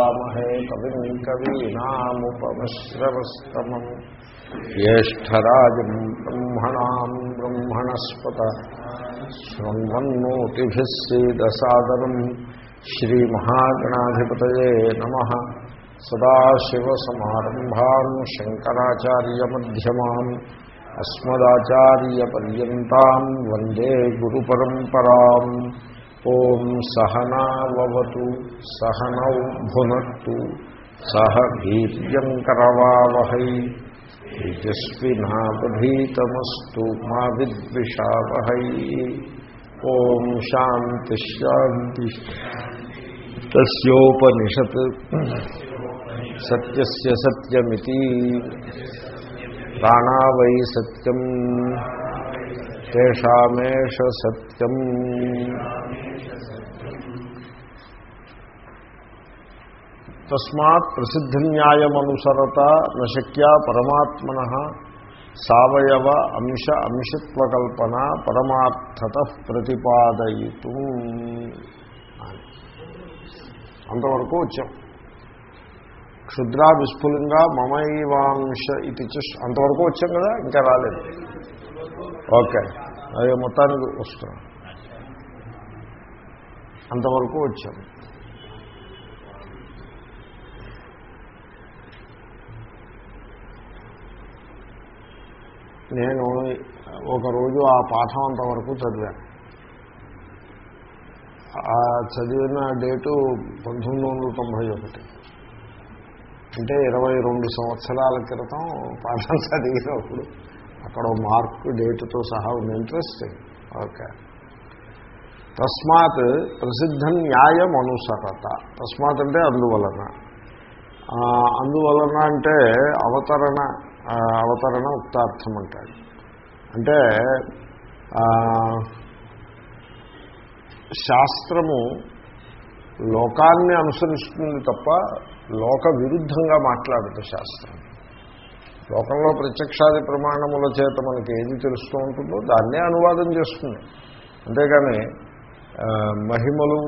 महे कविम् कवीनामुपमश्रवस्तमम् ज्येष्ठराजम् ब्रह्मणाम् ब्रह्मणस्पत शृण्वन्नोतिभिः सीदसादरम् श्रीमहागणाधिपतये नमः सदाशिवसमारम्भाम् शङ्कराचार्यमध्यमान् अस्मदाचार्यपर्यन्ताम् वन्दे गुरुपरम्पराम् ఓం సహనావతు సహనౌ భునత్తు సహ భీర్యంకరవావహై తేజస్వినావధీతమస్తు మా విద్విషావహై. ఓం శాంతిశాంతి తస్ోపనిషత్ సత్యస్య సత్యమితి. ప్రాణావై సత్యం. తేషామేష సత్యం. తస్మాత్ ప్రసిద్ధ న్యాయమనుసరత నశక్య పరమాత్మన సవయవ అంశ అంశత్వకల్పన పరమార్థత ప్రతిపాదయితు. అంతవరకు వచ్చాం. క్షుద్రా విస్ఫులంగా మమైవాంశ ఇది అంతవరకు వచ్చాం కదా ఇంకా రాలేదు. ఓకే. అదే మొత్తానికి వస్తున్నాం. అంతవరకు వచ్చాం. నేను ఒకరోజు ఆ పాఠం అంతవరకు చదివాను ఆ చదివిన డేటు పంతొమ్మిది వందల తొంభై ఒకటి. అంటే ఇరవై రెండు సంవత్సరాల క్రితం పాఠం చదివినప్పుడు. అక్కడ మార్క్ డేట్తో సహా ఉంది. ఇంట్రెస్టింగ్ ఓకే తస్మాత్ ప్రసిద్ధ న్యాయం అనుసరత తస్మాత్ అంటే అందువలన. అందువలన అంటే అవతరణ అవతరణ ఉక్తార్థం అంటాడు అంటే శాస్త్రము లోకాన్ని అనుసరిస్తుంది తప్ప లోక విరుద్ధంగా మాట్లాడదు శాస్త్రం. లోకంలో ప్రత్యక్షాది ప్రమాణముల చేత మనకి ఏది తెలుస్తూ ఉంటుందో దాన్నే అనువాదం చేస్తుంది. అంతేగాని మహిమలు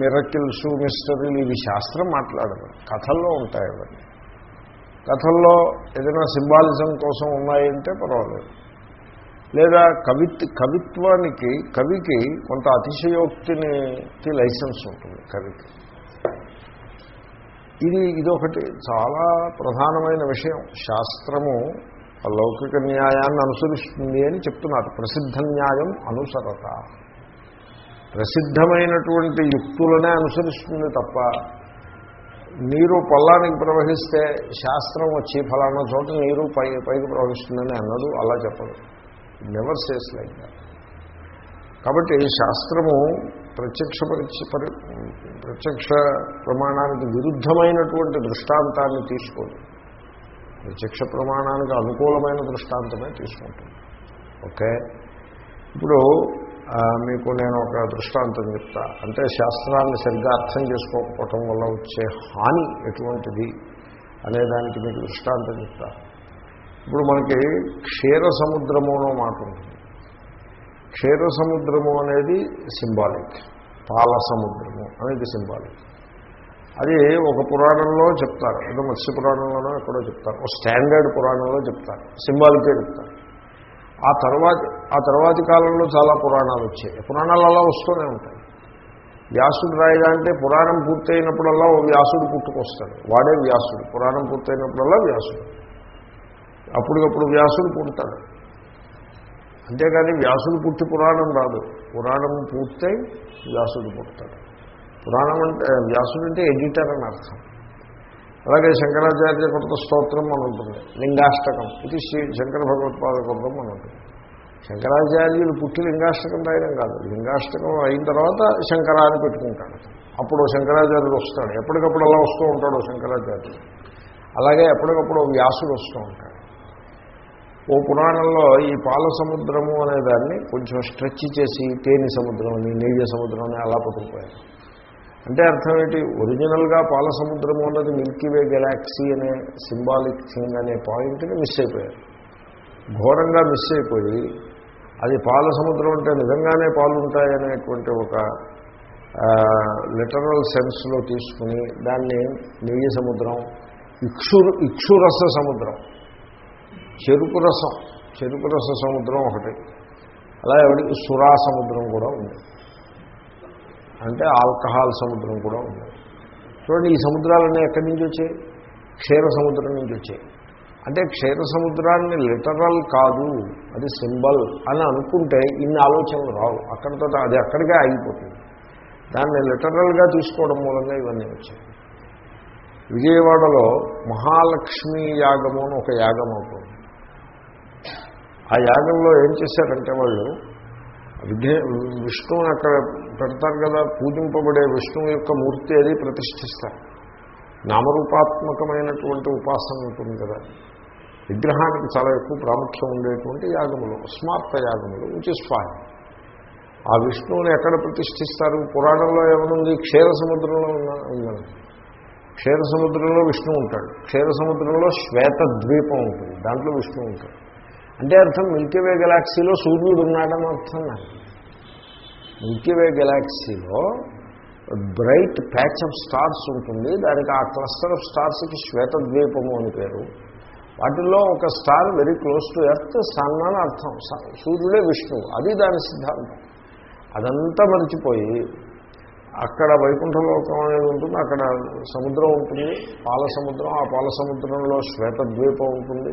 మిరకిల్సు మిస్టరీలు ఇవి శాస్త్రం మాట్లాడదు కథల్లో ఉంటాయి అవన్నీ. కథల్లో ఏదైనా సింబాలిజం కోసం ఉన్నాయంటే పర్వాలేదు. లేదా కవిత్ కవిత్వానికి కవికి కొంత అతిశయోక్తిని లైసెన్స్ ఉంటుంది కవికి. ఇది ఇదొకటి. చాలా ప్రధానమైన విషయం. శాస్త్రము లౌకిక న్యాయాన్ని అనుసరిస్తుంది అని చెప్తున్నారు. ప్రసిద్ధ న్యాయం అనుసరత. ప్రసిద్ధమైనటువంటి యుక్తులనే అనుసరిస్తుంది తప్ప నీరు పొల్లానికి ప్రవహిస్తే శాస్త్రం వచ్చి ఫలానా చోట నీరు పై పైకి ప్రవహిస్తుందని అన్నదు అలా చెప్పదు నెవర్ సేస్ లైక్ కాబట్టి శాస్త్రము ప్రత్యక్ష పరి ప్రత్యక్ష ప్రమాణానికి విరుద్ధమైనటువంటి దృష్టాంతాన్ని తీసుకోదు ప్రత్యక్ష ప్రమాణానికి అనుకూలమైన దృష్టాంతమే తీసుకుంటుంది. ఓకే? ఇప్పుడు మీకు నేను ఒక దృష్టాంతం చెప్తా. అంటే శాస్త్రాన్ని సరిగ్గా అర్థం చేసుకోకపోవటం వల్ల వచ్చే హాని ఎటువంటిది అనేదానికి మీకు దృష్టాంతం చెప్తా. ఇప్పుడు మనకి క్షీర సముద్రము అనో మాట ఉంటుంది. క్షీర సముద్రము అనేది సింబాలిక్ పాల సముద్రము అనేది సింబాలిక్. అది ఒక పురాణంలో చెప్తారు ఏదో మత్స్య పురాణంలోనో ఎక్కడో చెప్తారు ఒక స్టాండర్డ్ పురాణంలో చెప్తారు సింబాలికే చెప్తారు. ఆ తర్వాత ఆ తర్వాతి కాలంలో చాలా పురాణాలు వచ్చాయి. పురాణాలు అలా వస్తూనే ఉంటాయి. వ్యాసుడు రాయగా అంటే పురాణం పూర్తయినప్పుడల్లా ఓ వ్యాసుడు పుట్టుకొస్తాడు. వాడే వ్యాసుడు పురాణం పూర్తయినప్పుడల్లా వ్యాసుడు. అప్పటికప్పుడు వ్యాసుడు పుడతాడు. అంతేగాని వ్యాసుడు పుట్టి పురాణం రాదు. పురాణం పూర్తయి వ్యాసుడు పుడతాడు. పురాణం అంటే వ్యాసుడు అంటే ఎడిటర్ అని అర్థం. అలాగే శంకరాచార్య కృత స్తోత్రం అని ఉంటుంది. లింగాష్టకం. ఇది శ్రీ శంకర భగవత్పాద కృతం అని ఉంటుంది. శంకరాచార్యులు పుట్టి లింగాష్టకం రాయడం కాదు. లింగాష్టకం అయిన తర్వాత శంకరాన్ని పెట్టుకుంటాడు. అప్పుడు శంకరాచార్యుడు వస్తాడు. ఎప్పటికప్పుడు అలా వస్తూ ఉంటాడు శంకరాచార్యుడు. అలాగే ఎప్పటికప్పుడు వ్యాసుడు వస్తూ ఉంటాడు. ఓ పురాణంలో ఈ పాల సముద్రము అనే దాన్ని కొంచెం స్ట్రెచ్ చేసి తేనె సముద్రం అని నెయ్యి సముద్రం అని అలా పట్టుకుపోయారు. అంటే అర్థం ఏంటి? ఒరిజినల్గా పాల సముద్రము అన్నది మిల్కీవే గెలాక్సీ అనే సింబాలిక్ థింగ్ అనే పాయింట్ని మిస్ అయిపోయారు. ఘోరంగా మిస్ అయిపోయి అది పాల సముద్రం అంటే నిజంగానే పాలు ఉంటాయనేటువంటి ఒక లిటరల్ సెన్స్లో తీసుకుని దాన్ని నెయ్యి సముద్రం ఇక్షురు ఇక్షురస సముద్రం చెరుకు రసం చెరుకు రస సముద్రం ఒకటి. అలా ఎవరికి? సురా సముద్రం కూడా ఉంది. అంటే ఆల్కహాల్ సముద్రం కూడా ఉంది. చూడండి ఈ సముద్రాలన్నీ ఎక్కడి నుంచి వచ్చాయి? క్షీర సముద్రం నుంచి వచ్చాయి. అంటే క్షీర సముద్రాన్ని లిటరల్ కాదు అది సింబల్ అని అనుకుంటే ఇన్ని ఆలోచనలు రావు. అక్కడితో అది అక్కడికే ఆగిపోతుంది. దాన్ని లిటరల్గా తీసుకోవడం మూలంగా ఇవన్నీ వచ్చాయి. విజయవాడలో మహాలక్ష్మి యాగము అని ఒక యాగం అవుతుంది. ఆ యాగంలో ఏం చేశారంటే వాళ్ళు విఘ్న విష్ణువుని అక్కడ పెడతారు కదా పూజింపబడే విష్ణువు యొక్క మూర్తి అది ప్రతిష్ఠిస్తారు. నామరూపాత్మకమైనటువంటి ఉపాసన ఉంటుంది కదా. విగ్రహానికి చాలా ఎక్కువ ప్రాముఖ్యం ఉండేటువంటి యాగములు స్మార్త యాగములు విచ్ ఇస్ ఫైన్ ఆ విష్ణువుని ఎక్కడ ప్రతిష్ఠిస్తారు? పురాణంలో ఏమనుంది? క్షీర సముద్రంలో ఉన్న ఉందని క్షీర సముద్రంలో విష్ణువు ఉంటాడు. క్షీర సముద్రంలో శ్వేత ద్వీపం ఉంటుంది. దాంట్లో విష్ణువు ఉంటాడు. అంటే అర్థం మిల్కీవే గెలాక్సీలో సూర్యుడు ఉన్నాడని అర్థం నాకు. మిల్కీవే గెలాక్సీలో బ్రైట్ ప్యాచ్ ఆఫ్ స్టార్స్ ఉంటుంది. దానికి ఆ క్లస్టర్ ఆఫ్ స్టార్స్కి శ్వేతద్వీపము అని పేరు. వాటిల్లో ఒక star very close to earth sun అని అర్థం. సూర్యుడే విష్ణువు అది దాని సిద్ధాంతం. అదంతా మర్చిపోయి అక్కడ వైకుంఠలోకం అనేది ఉంటుంది అక్కడ సముద్రం ఉంటుంది పాల సముద్రం ఆ పాల సముద్రంలో శ్వేత ద్వీపం ఉంటుంది.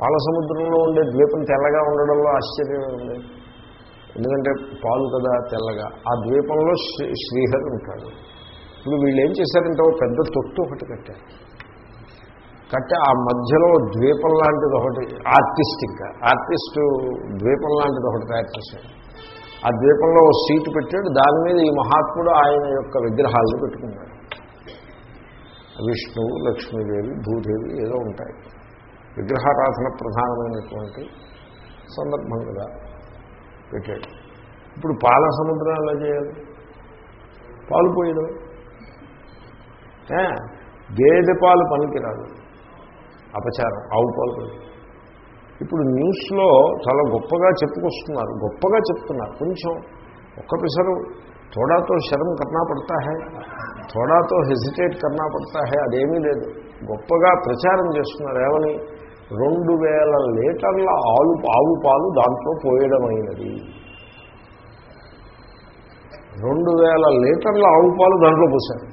పాల సముద్రంలో ఉండే ద్వీపం తెల్లగా ఉండడంలో ఆశ్చర్యమే ఉంది. ఎందుకంటే పాలు కదా తెల్లగా. ఆ ద్వీపంలో శ్రీ శ్రీహరి ఉంటాడు. ఇప్పుడు వీళ్ళు ఏం చేశారంటే ఒక పెద్ద తొట్టు ఒకటి కట్టారు. కట్టి ఆ మధ్యలో ద్వీపం లాంటిది ఒకటి ఆర్టిస్టిక్ ఆర్టిస్టు ద్వీపం లాంటిది ఒకటి తయారు చేశాడు ఆ ద్వీపంలో సీటు పెట్టాడు. దాని మీద ఈ మహాత్ముడు ఆయన యొక్క విగ్రహాలను పెట్టుకున్నాడు. విష్ణువు లక్ష్మీదేవి భూదేవి ఏదో ఉంటాయి. విగ్రహారాధన ప్రధానమైనటువంటి సందర్భం కదా పెట్టాడు. ఇప్పుడు పాల సముద్రం ఎలా చేయాలి? పాలు పోయడం. గేదె పాలు పనికిరాదు. అపచారం. ఆవు పాలు పోయి ఇప్పుడు న్యూస్లో చాలా గొప్పగా చెప్పుకొస్తున్నారు. గొప్పగా చెప్తున్నారు. కొంచెం ఒక్క పిసరు థోడాతో శరం కన్నా పడతా హే. థోడాతో హెసిటేట్ కన్నా పడతా హే. అదేమీ లేదు. గొప్పగా ప్రచారం చేస్తున్నారు. ఏమని? రెండు వేల లీటర్ల ఆలు ఆవు పాలు దాంట్లో పోయడమైనది. రెండు వేల లీటర్ల ఆవు పాలు దాంట్లో పోశారు.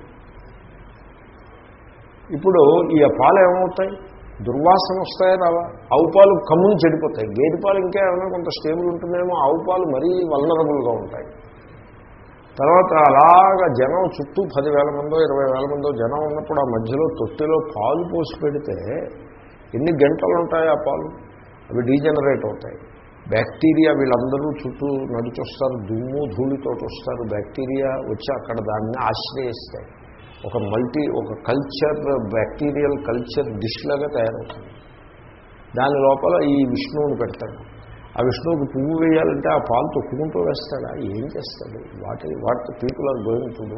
ఇప్పుడు ఈ పాలు ఏమవుతాయి? దుర్వాసన వస్తాయి రావా? ఆవు పాలు కమ్ముని చెడిపోతాయి. గేదె పాలు ఇంకా ఏమైనా కొంత స్టేబుల్ ఉంటుందేమో ఆవు పాలు మరీ వల్నరబుల్గా ఉంటాయి. తర్వాత అలాగా జనం చుట్టూ పదివేల మందో ఇరవై వేల మందో జనం ఉన్నప్పుడు ఆ మధ్యలో తొట్టిలో పాలు పోసి పెడితే ఎన్ని గంటలు ఉంటాయి ఆ పాలు? అవి డీజనరేట్ అవుతాయి. బ్యాక్టీరియా వీళ్ళందరూ చుట్టూ నడిచొస్తారు దుమ్ము ధూళితో వస్తారు. బ్యాక్టీరియా వచ్చి అక్కడ దాన్ని ఆశ్రయిస్తాయి. ఒక మల్టీ ఒక కల్చర్ బ్యాక్టీరియల్ కల్చర్ డిష్ లాగా తయారవుతుంది. దాని లోపల ఈ విష్ణువుని పెడతాడు. ఆ విష్ణువుకి పువ్వు వేయాలంటే ఆ పాలు తొక్కుకుంటూ వేస్తాడా? ఏం చేస్తాడు? What what people are going to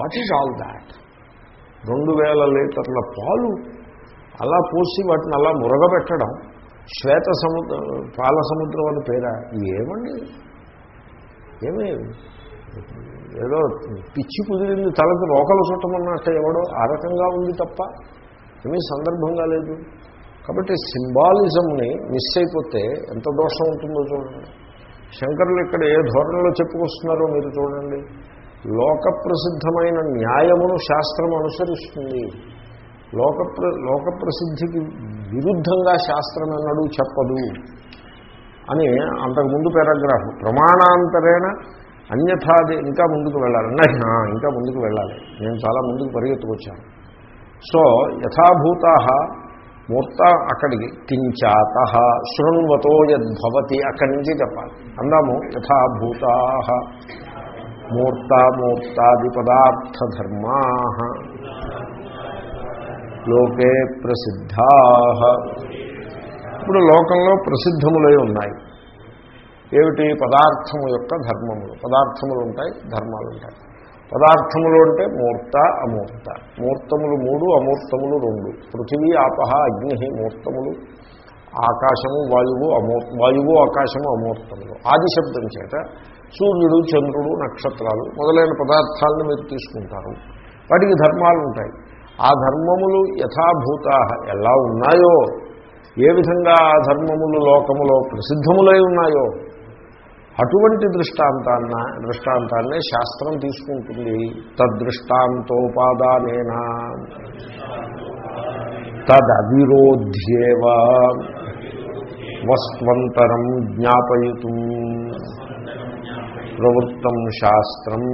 what is all that? రెండు వేల లీటర్ల పాలు అలా పోసి వాటిని అలా మురగబెట్టడం శ్వేత సముద్రం పాల సముద్రం అని పేరా? ఏమండి ఏమీ? ఏదో పిచ్చి కుదిరింది తలకు రోకలు చుట్టమన్నట్టు ఎవడో ఆ రకంగా ఉంది తప్ప ఏమీ సందర్భంగా లేదు. కాబట్టి సింబాలిజంని మిస్ అయిపోతే ఎంత దోషం ఉంటుందో చూడండి. శంకరులు ఇక్కడ ఏ ధోరణిలో చెప్పుకొస్తున్నారో మీరు చూడండి. లోక ప్రసిద్ధమైన న్యాయమును శాస్త్రం అనుసరిస్తుంది. లోక లోక ప్రసిద్ధికి విరుద్ధంగా శాస్త్రం ఎన్నడూ చెప్పదు అని అంతకుముందు పారాగ్రాఫ్. ప్రమాణాంతరేణ అన్యథాది ఇంకా ముందుకు వెళ్ళాలి. అన్న ఇంకా ముందుకు వెళ్ళాలి. నేను చాలా ముందుకు పరిగెత్తుకొచ్చాను. సో యథాభూత మూర్త అక్కడికి కించాత శృణ్వతో యద్భవతి అక్కడి నుంచి చెప్పాలి. అందాము యథాభూతా పదార్థ పదార్థధర్మా లోకే ప్రసిద్ధా. ఇప్పుడు లోకంలో ప్రసిద్ధములై ఉన్నాయి. ఏమిటి? పదార్థము యొక్క ధర్మములు. పదార్థములు ఉంటాయి ధర్మాలు ఉంటాయి. పదార్థములు అంటే మూర్త అమూర్త. మూర్తములు మూడు అమూర్తములు రెండు. పృథివీ ఆపహ అగ్ని మూర్తములు. ఆకాశము వాయువు అమూ వాయువు ఆకాశము అమూర్తములు. ఆది శబ్దం చేత సూర్యుడు చంద్రుడు నక్షత్రాలు మొదలైన పదార్థాలను మీరు తీసుకుంటారు. వాటికి ధర్మాలు ఉంటాయి. ఆ ధర్మములు యథాభూత ఎలా ఉన్నాయో ఏ విధంగా ఆ ధర్మములు లోకములో ప్రసిద్ధములై ఉన్నాయో అటువంటి దృష్టాంతాన్న దృష్టాంతాన్నే శాస్త్రం తీసుకుంటుంది. తద్దృష్టాంతోపాదానేనా. తదవిరోధ్యేవ వస్వంతరం జ్ఞాపయతు. ప్రవృత్తం శాస్త్రం.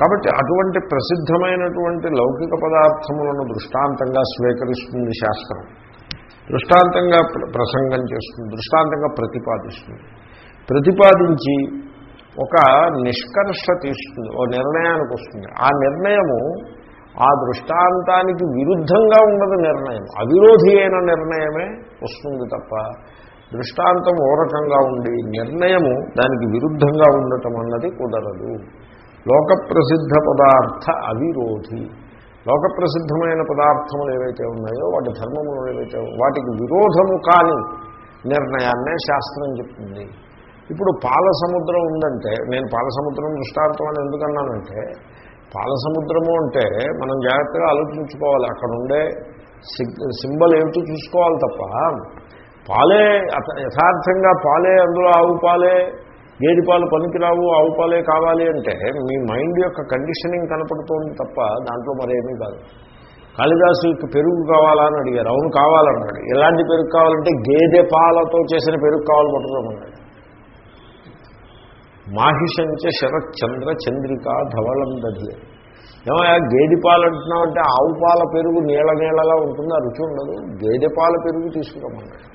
కాబట్టి అటువంటి ప్రసిద్ధమైనటువంటి లౌకిక పదార్థములను దృష్టాంతంగా స్వీకరిస్తుంది శాస్త్రం. దృష్టాంతంగా ప్ర- ప్రసంగం చేస్తుంది దృష్టాంతంగా ప్రతిపాదిస్తుంది. ప్రతిపాదించి ఒక నిష్కర్ష తీస్తుంది ఓ నిర్ణయానికి వస్తుంది. ఆ నిర్ణయము ఆ దృష్టాంతానికి విరుద్ధంగా ఉండదు నిర్ణయం. అవిరోధి అయిన నిర్ణయమే వస్తుంది తప్ప దృష్టాంతం ఓ రకంగా ఉండి నిర్ణయము దానికి విరుద్ధంగా ఉండటం అన్నది కుదరదు. లోక ప్రసిద్ధ పదార్థ అవిరోధి. లోక ప్రసిద్ధమైన పదార్థములు ఏవైతే ఉన్నాయో వాటి ధర్మములు ఏవైతే వాటికి విరోధము కాని నిర్ణయాన్నే శాస్త్రం చెప్తుంది. ఇప్పుడు పాల సముద్రం ఉందంటే నేను పాల సముద్రం దృష్టాంతం అని ఎందుకన్నానంటే పాల సముద్రము అంటే మనం జాగ్రత్తగా ఆలోచించుకోవాలి. అక్కడ ఉండే సింబల్ ఏమిటో చూసుకోవాలి తప్ప పాలే అత- యథార్థంగా పాలే అందులో ఆవు పాలే గేదె పాలు పనికిరావు ఆవు పాలే కావాలి అంటే మీ మైండ్ యొక్క కండిషనింగ్ కనపడుతోంది తప్ప దాంట్లో మరేమీ కాదు. కాళిదాసుకి పెరుగు కావాలా అని అడిగారు. అవును కావాలన్నాడు ఎలాంటి పెరుగు కావాలంటే గేదె పాలతో చేసిన పెరుగు కావాలి పట్టుకోమన్నాడు మాహిషంచ శరత్చంద్ర చంద్రిక ధవళం దధి. ఏమయ్యా గేదె పాలు అంటున్నావు అంటే ఆవు పాల పెరుగు నీళ్ళ నీళ్ళలా ఉంటుంది? ఆ రుచి ఉండదు. గేదె పాల పెరుగు తీసుకురామన్నాడు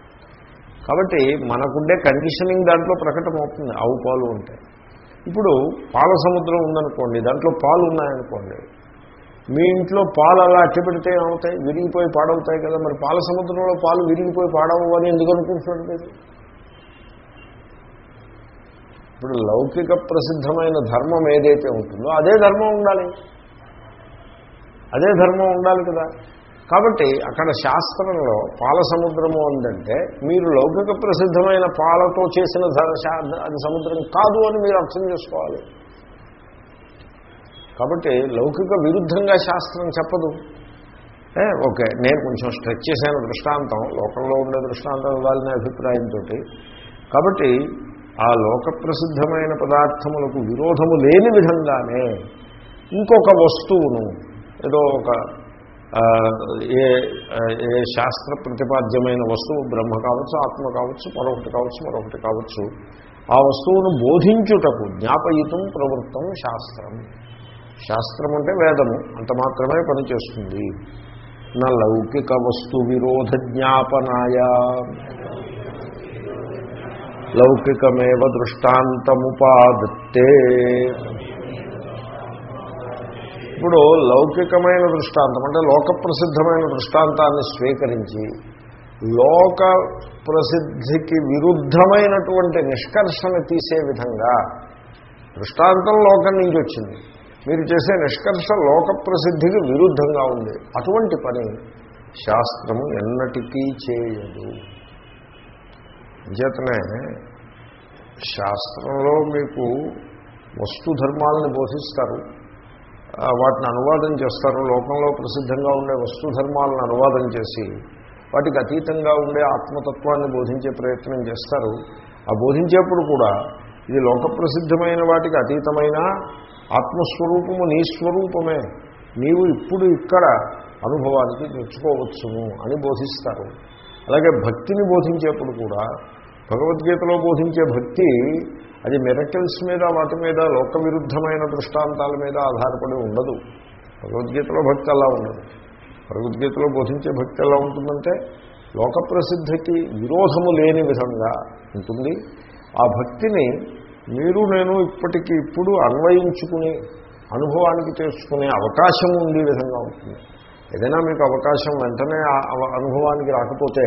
కాబట్టి మనకుండే కండిషనింగ్ దాంట్లో ప్రకటమవుతుంది. ఆవు పాలు ఉంటాయి ఇప్పుడు పాల సముద్రం ఉందనుకోండి దాంట్లో పాలు ఉన్నాయనుకోండి మీ ఇంట్లో పాలు అలా అట్టి పెడితే ఏమవుతాయి? విరిగిపోయి పాడవుతాయి కదా మరి పాల సముద్రంలో పాలు విరిగిపోయి పాడవు అని ఎందుకు అనుకుంటున్నాడు మీరు? ఇప్పుడు లౌకిక ప్రసిద్ధమైన ధర్మం ఏదైతే ఉంటుందో అదే ధర్మం ఉండాలి. అదే ధర్మం ఉండాలి కదా. కాబట్టి అక్కడ శాస్త్రంలో పాల సముద్రము ఉందంటే మీరు లౌకిక ప్రసిద్ధమైన పాలతో చేసిన అది సముద్రం కాదు అని మీరు అర్థం చేసుకోవాలి. కాబట్టి లౌకిక విరుద్ధంగా శాస్త్రం చెప్పదు. ఓకే నేను కొంచెం స్ట్రెచ్ చేశాను దృష్టాంతం లోకంలో ఉండే దృష్టాంతం ఇవ్వాలనే అభిప్రాయంతో కాబట్టి ఆ లోక ప్రసిద్ధమైన పదార్థములకు విరోధము లేని విధంగానే ఇంకొక వస్తువును ఏదో ఒక ఏ ఏ శాస్త్ర ప్రతిపాద్యమైన వస్తువు బ్రహ్మ కావచ్చు ఆత్మ కావచ్చు మరొకటి కావచ్చు మరొకటి కావచ్చు ఆ వస్తువును బోధించుటకు జ్ఞాపయితం ప్రవృత్తం శాస్త్రం. శాస్త్రం అంటే వేదము అంత మాత్రమే పనిచేస్తుంది. నా లౌకిక వస్తు విరోధ జ్ఞాపనాయ. లౌకికమేవ దృష్టాంతముపాదత్తే. ఇప్పుడు లౌకికమైన దృష్టాంతం అంటే లోక ప్రసిద్ధమైన దృష్టాంతాన్ని స్వీకరించి లోక ప్రసిద్ధికి విరుద్ధమైనటువంటి నిష్కర్షణ తీసే విధంగా దృష్టాంతం లోకం నుంచి వచ్చింది. మీరు చేసే నిష్కర్ష లోక ప్రసిద్ధికి విరుద్ధంగా ఉంది. అటువంటి పని శాస్త్రము ఎన్నటికీ చేయదు. చేతనే శాస్త్రంలో మీకు వస్తు ధర్మాలను బోధిస్తారు. వాటిని అనువాదం చేస్తారు. లోకంలో ప్రసిద్ధంగా ఉండే వస్తు ధర్మాలను అనువాదం చేసి వాటికి అతీతంగా ఉండే ఆత్మతత్వాన్ని బోధించే ప్రయత్నం చేస్తారు. ఆ బోధించేప్పుడు కూడా ఇది లోక ప్రసిద్ధమైన వాటికి అతీతమైన ఆత్మస్వరూపము నీ స్వరూపమే. నీవు ఇప్పుడు ఇక్కడ అనుభవానికి తెచ్చుకోవచ్చును అని బోధిస్తారు. అలాగే భక్తిని బోధించేప్పుడు కూడా భగవద్గీతలో బోధించే భక్తి అది మిరకిల్స్ మీద వాటి మీద లోక విరుద్ధమైన దృష్టాంతాల మీద ఆధారపడి ఉండదు. భగవద్గీతలో భక్తి అలా ఉండదు. భగవద్గీతలో బోధించే భక్తి ఎలా ఉంటుందంటే లోక ప్రసిద్ధికి విరోధము లేని విధంగా ఉంటుంది. ఆ భక్తిని మీరు నేను ఇప్పటికి ఇప్పుడు అన్వయించుకుని అనుభవానికి తెచ్చుకునే అవకాశం ఉండే విధంగా ఉంటుంది. ఏదైనా మీకు అవకాశం వెంటనే అనుభవానికి రాకపోతే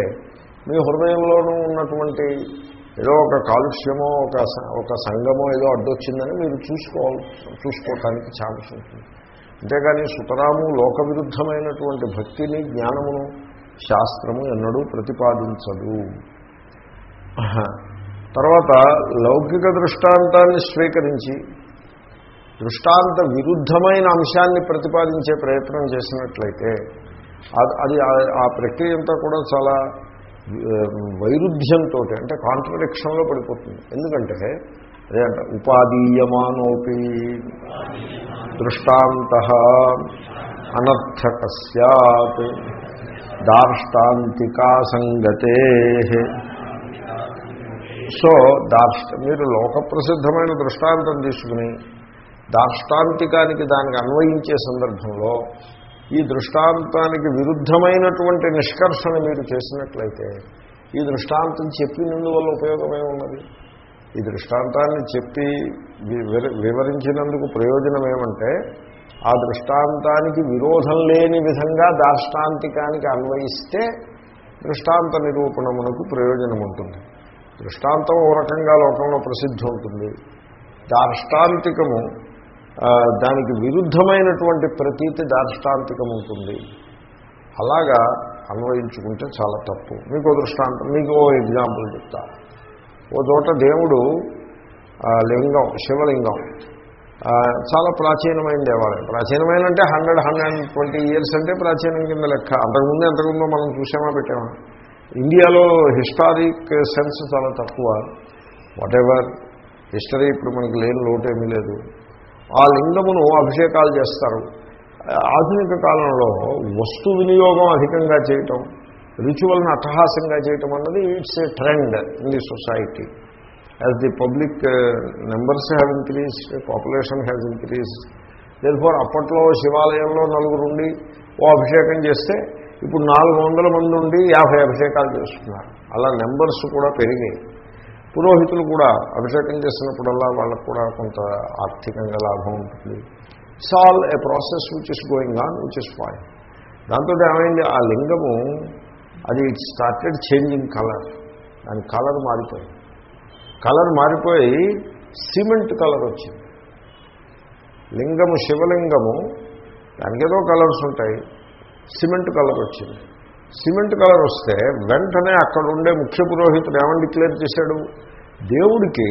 మీ హృదయంలోనూ ఉన్నటువంటి ఏదో ఒక కాలుష్యమో ఒక ఒక సంఘమో ఏదో అడ్డొచ్చిందని మీరు చూసుకోవాలి చూసుకోవటానికి ఛాన్స్ ఉంటుంది. అంతేగాని సుతరాము లోక విరుద్ధమైనటువంటి భక్తిని జ్ఞానమును శాస్త్రము ఎన్నడూ ప్రతిపాదించదు. తర్వాత లౌకిక దృష్టాంతాన్ని స్వీకరించి దృష్టాంత విరుద్ధమైన అంశాన్ని ప్రతిపాదించే ప్రయత్నం చేసినట్లయితే అది ఆ ప్రక్రియ అంతా కూడా చాలా వైరుధ్యంతో అంటే కాంట్రడిక్షన్లో పడిపోతుంది. ఎందుకంటే అదే అంట ఉపాదీయమానోపి దృష్టాంత అనర్థక సత్ దార్ష్టాంతికా సంగతే సో దార్ష్ట మీరు లోక ప్రసిద్ధమైన దృష్టాంతం తీసుకుని దార్ష్టాంతికానికి దానికి అన్వయించే సందర్భంలో ఈ దృష్టాంతానికి విరుద్ధమైనటువంటి నిష్కర్షణ మీరు చేసినట్లయితే ఈ దృష్టాంతం చెప్పినందువల్ల ఉపయోగమే ఉన్నది. ఈ దృష్టాంతాన్ని చెప్పి వివరించినందుకు ప్రయోజనం ఏమంటే ఆ దృష్టాంతానికి విరోధం లేని విధంగా దాష్టాంతికానికి అన్వయిస్తే దృష్టాంత నిరూపణమునకు ప్రయోజనం ఉంటుంది దృష్టాంతం ఓ రకంగా లోకంలో ప్రసిద్ధి ఉంటుంది దార్ష్టాంతికము దానికి విరుద్ధమైనటువంటి ప్రతీతి దార్ష్టాంతికం ఉంటుంది. అలాగా అన్వయించుకుంటే చాలా తప్పు. మీకు దృష్టాంతం మీకు ఓ ఎగ్జాంపుల్ చెప్తా. ఓ చోట దేవుడు లింగం శివలింగం చాలా ప్రాచీనమైన దేవాలయం. ప్రాచీనమైన అంటే హండ్రెడ్ హండ్రెడ్ ట్వంటీ ఇయర్స్ అంటే ప్రాచీనం కింద లెక్క. అంతకుముందు ఎంతకుముందో మనం చూసామా పెట్టామా? ఇండియాలో హిస్టారిక్ సెన్స్ చాలా తక్కువ. వాట్ ఎవర్ హిస్టరీ ఇప్పుడు మనకి లేని లోటు ఏమీ లేదు. ఆ లింగమును అభిషేకాలు చేస్తారు. ఆధునిక కాలంలో వస్తు వినియోగం అధికంగా చేయటం రిచువల్ని అట్టహాసంగా చేయటం అన్నది it's a trend in the society. As the public numbers have increase population has increase for అప్పట్లో శివాలయంలో నలుగురుండి ఓ అభిషేకం చేస్తే ఇప్పుడు నాలుగు వందల మంది ఉండి యాభై అభిషేకాలు చేస్తున్నారు. అలా నెంబర్స్ కూడా పెరిగాయి. పురోహితులు కూడా అభిషేకం చేసినప్పుడల్లా వాళ్ళకు కూడా కొంత ఆర్థికంగా లాభం ఉంటుంది. It's all a process which is going on which is fine దాంతో ఏమైంది? ఆ లింగము అది ఇట్ స్టార్టెడ్ చేంజింగ్ కలర్ దాని కలర్ మారిపోయింది. కలర్ మారిపోయి సిమెంట్ కలర్ వచ్చింది. లింగము శివలింగము దానికేదో కలర్స్ ఉంటాయి. సిమెంట్ కలర్ వచ్చింది. సిమెంట్ కలర్ వస్తే వెంటనే అక్కడ ఉండే ముఖ్య పురోహితుడు ఏమని డిక్లేర్ చేశాడు? దేవుడికి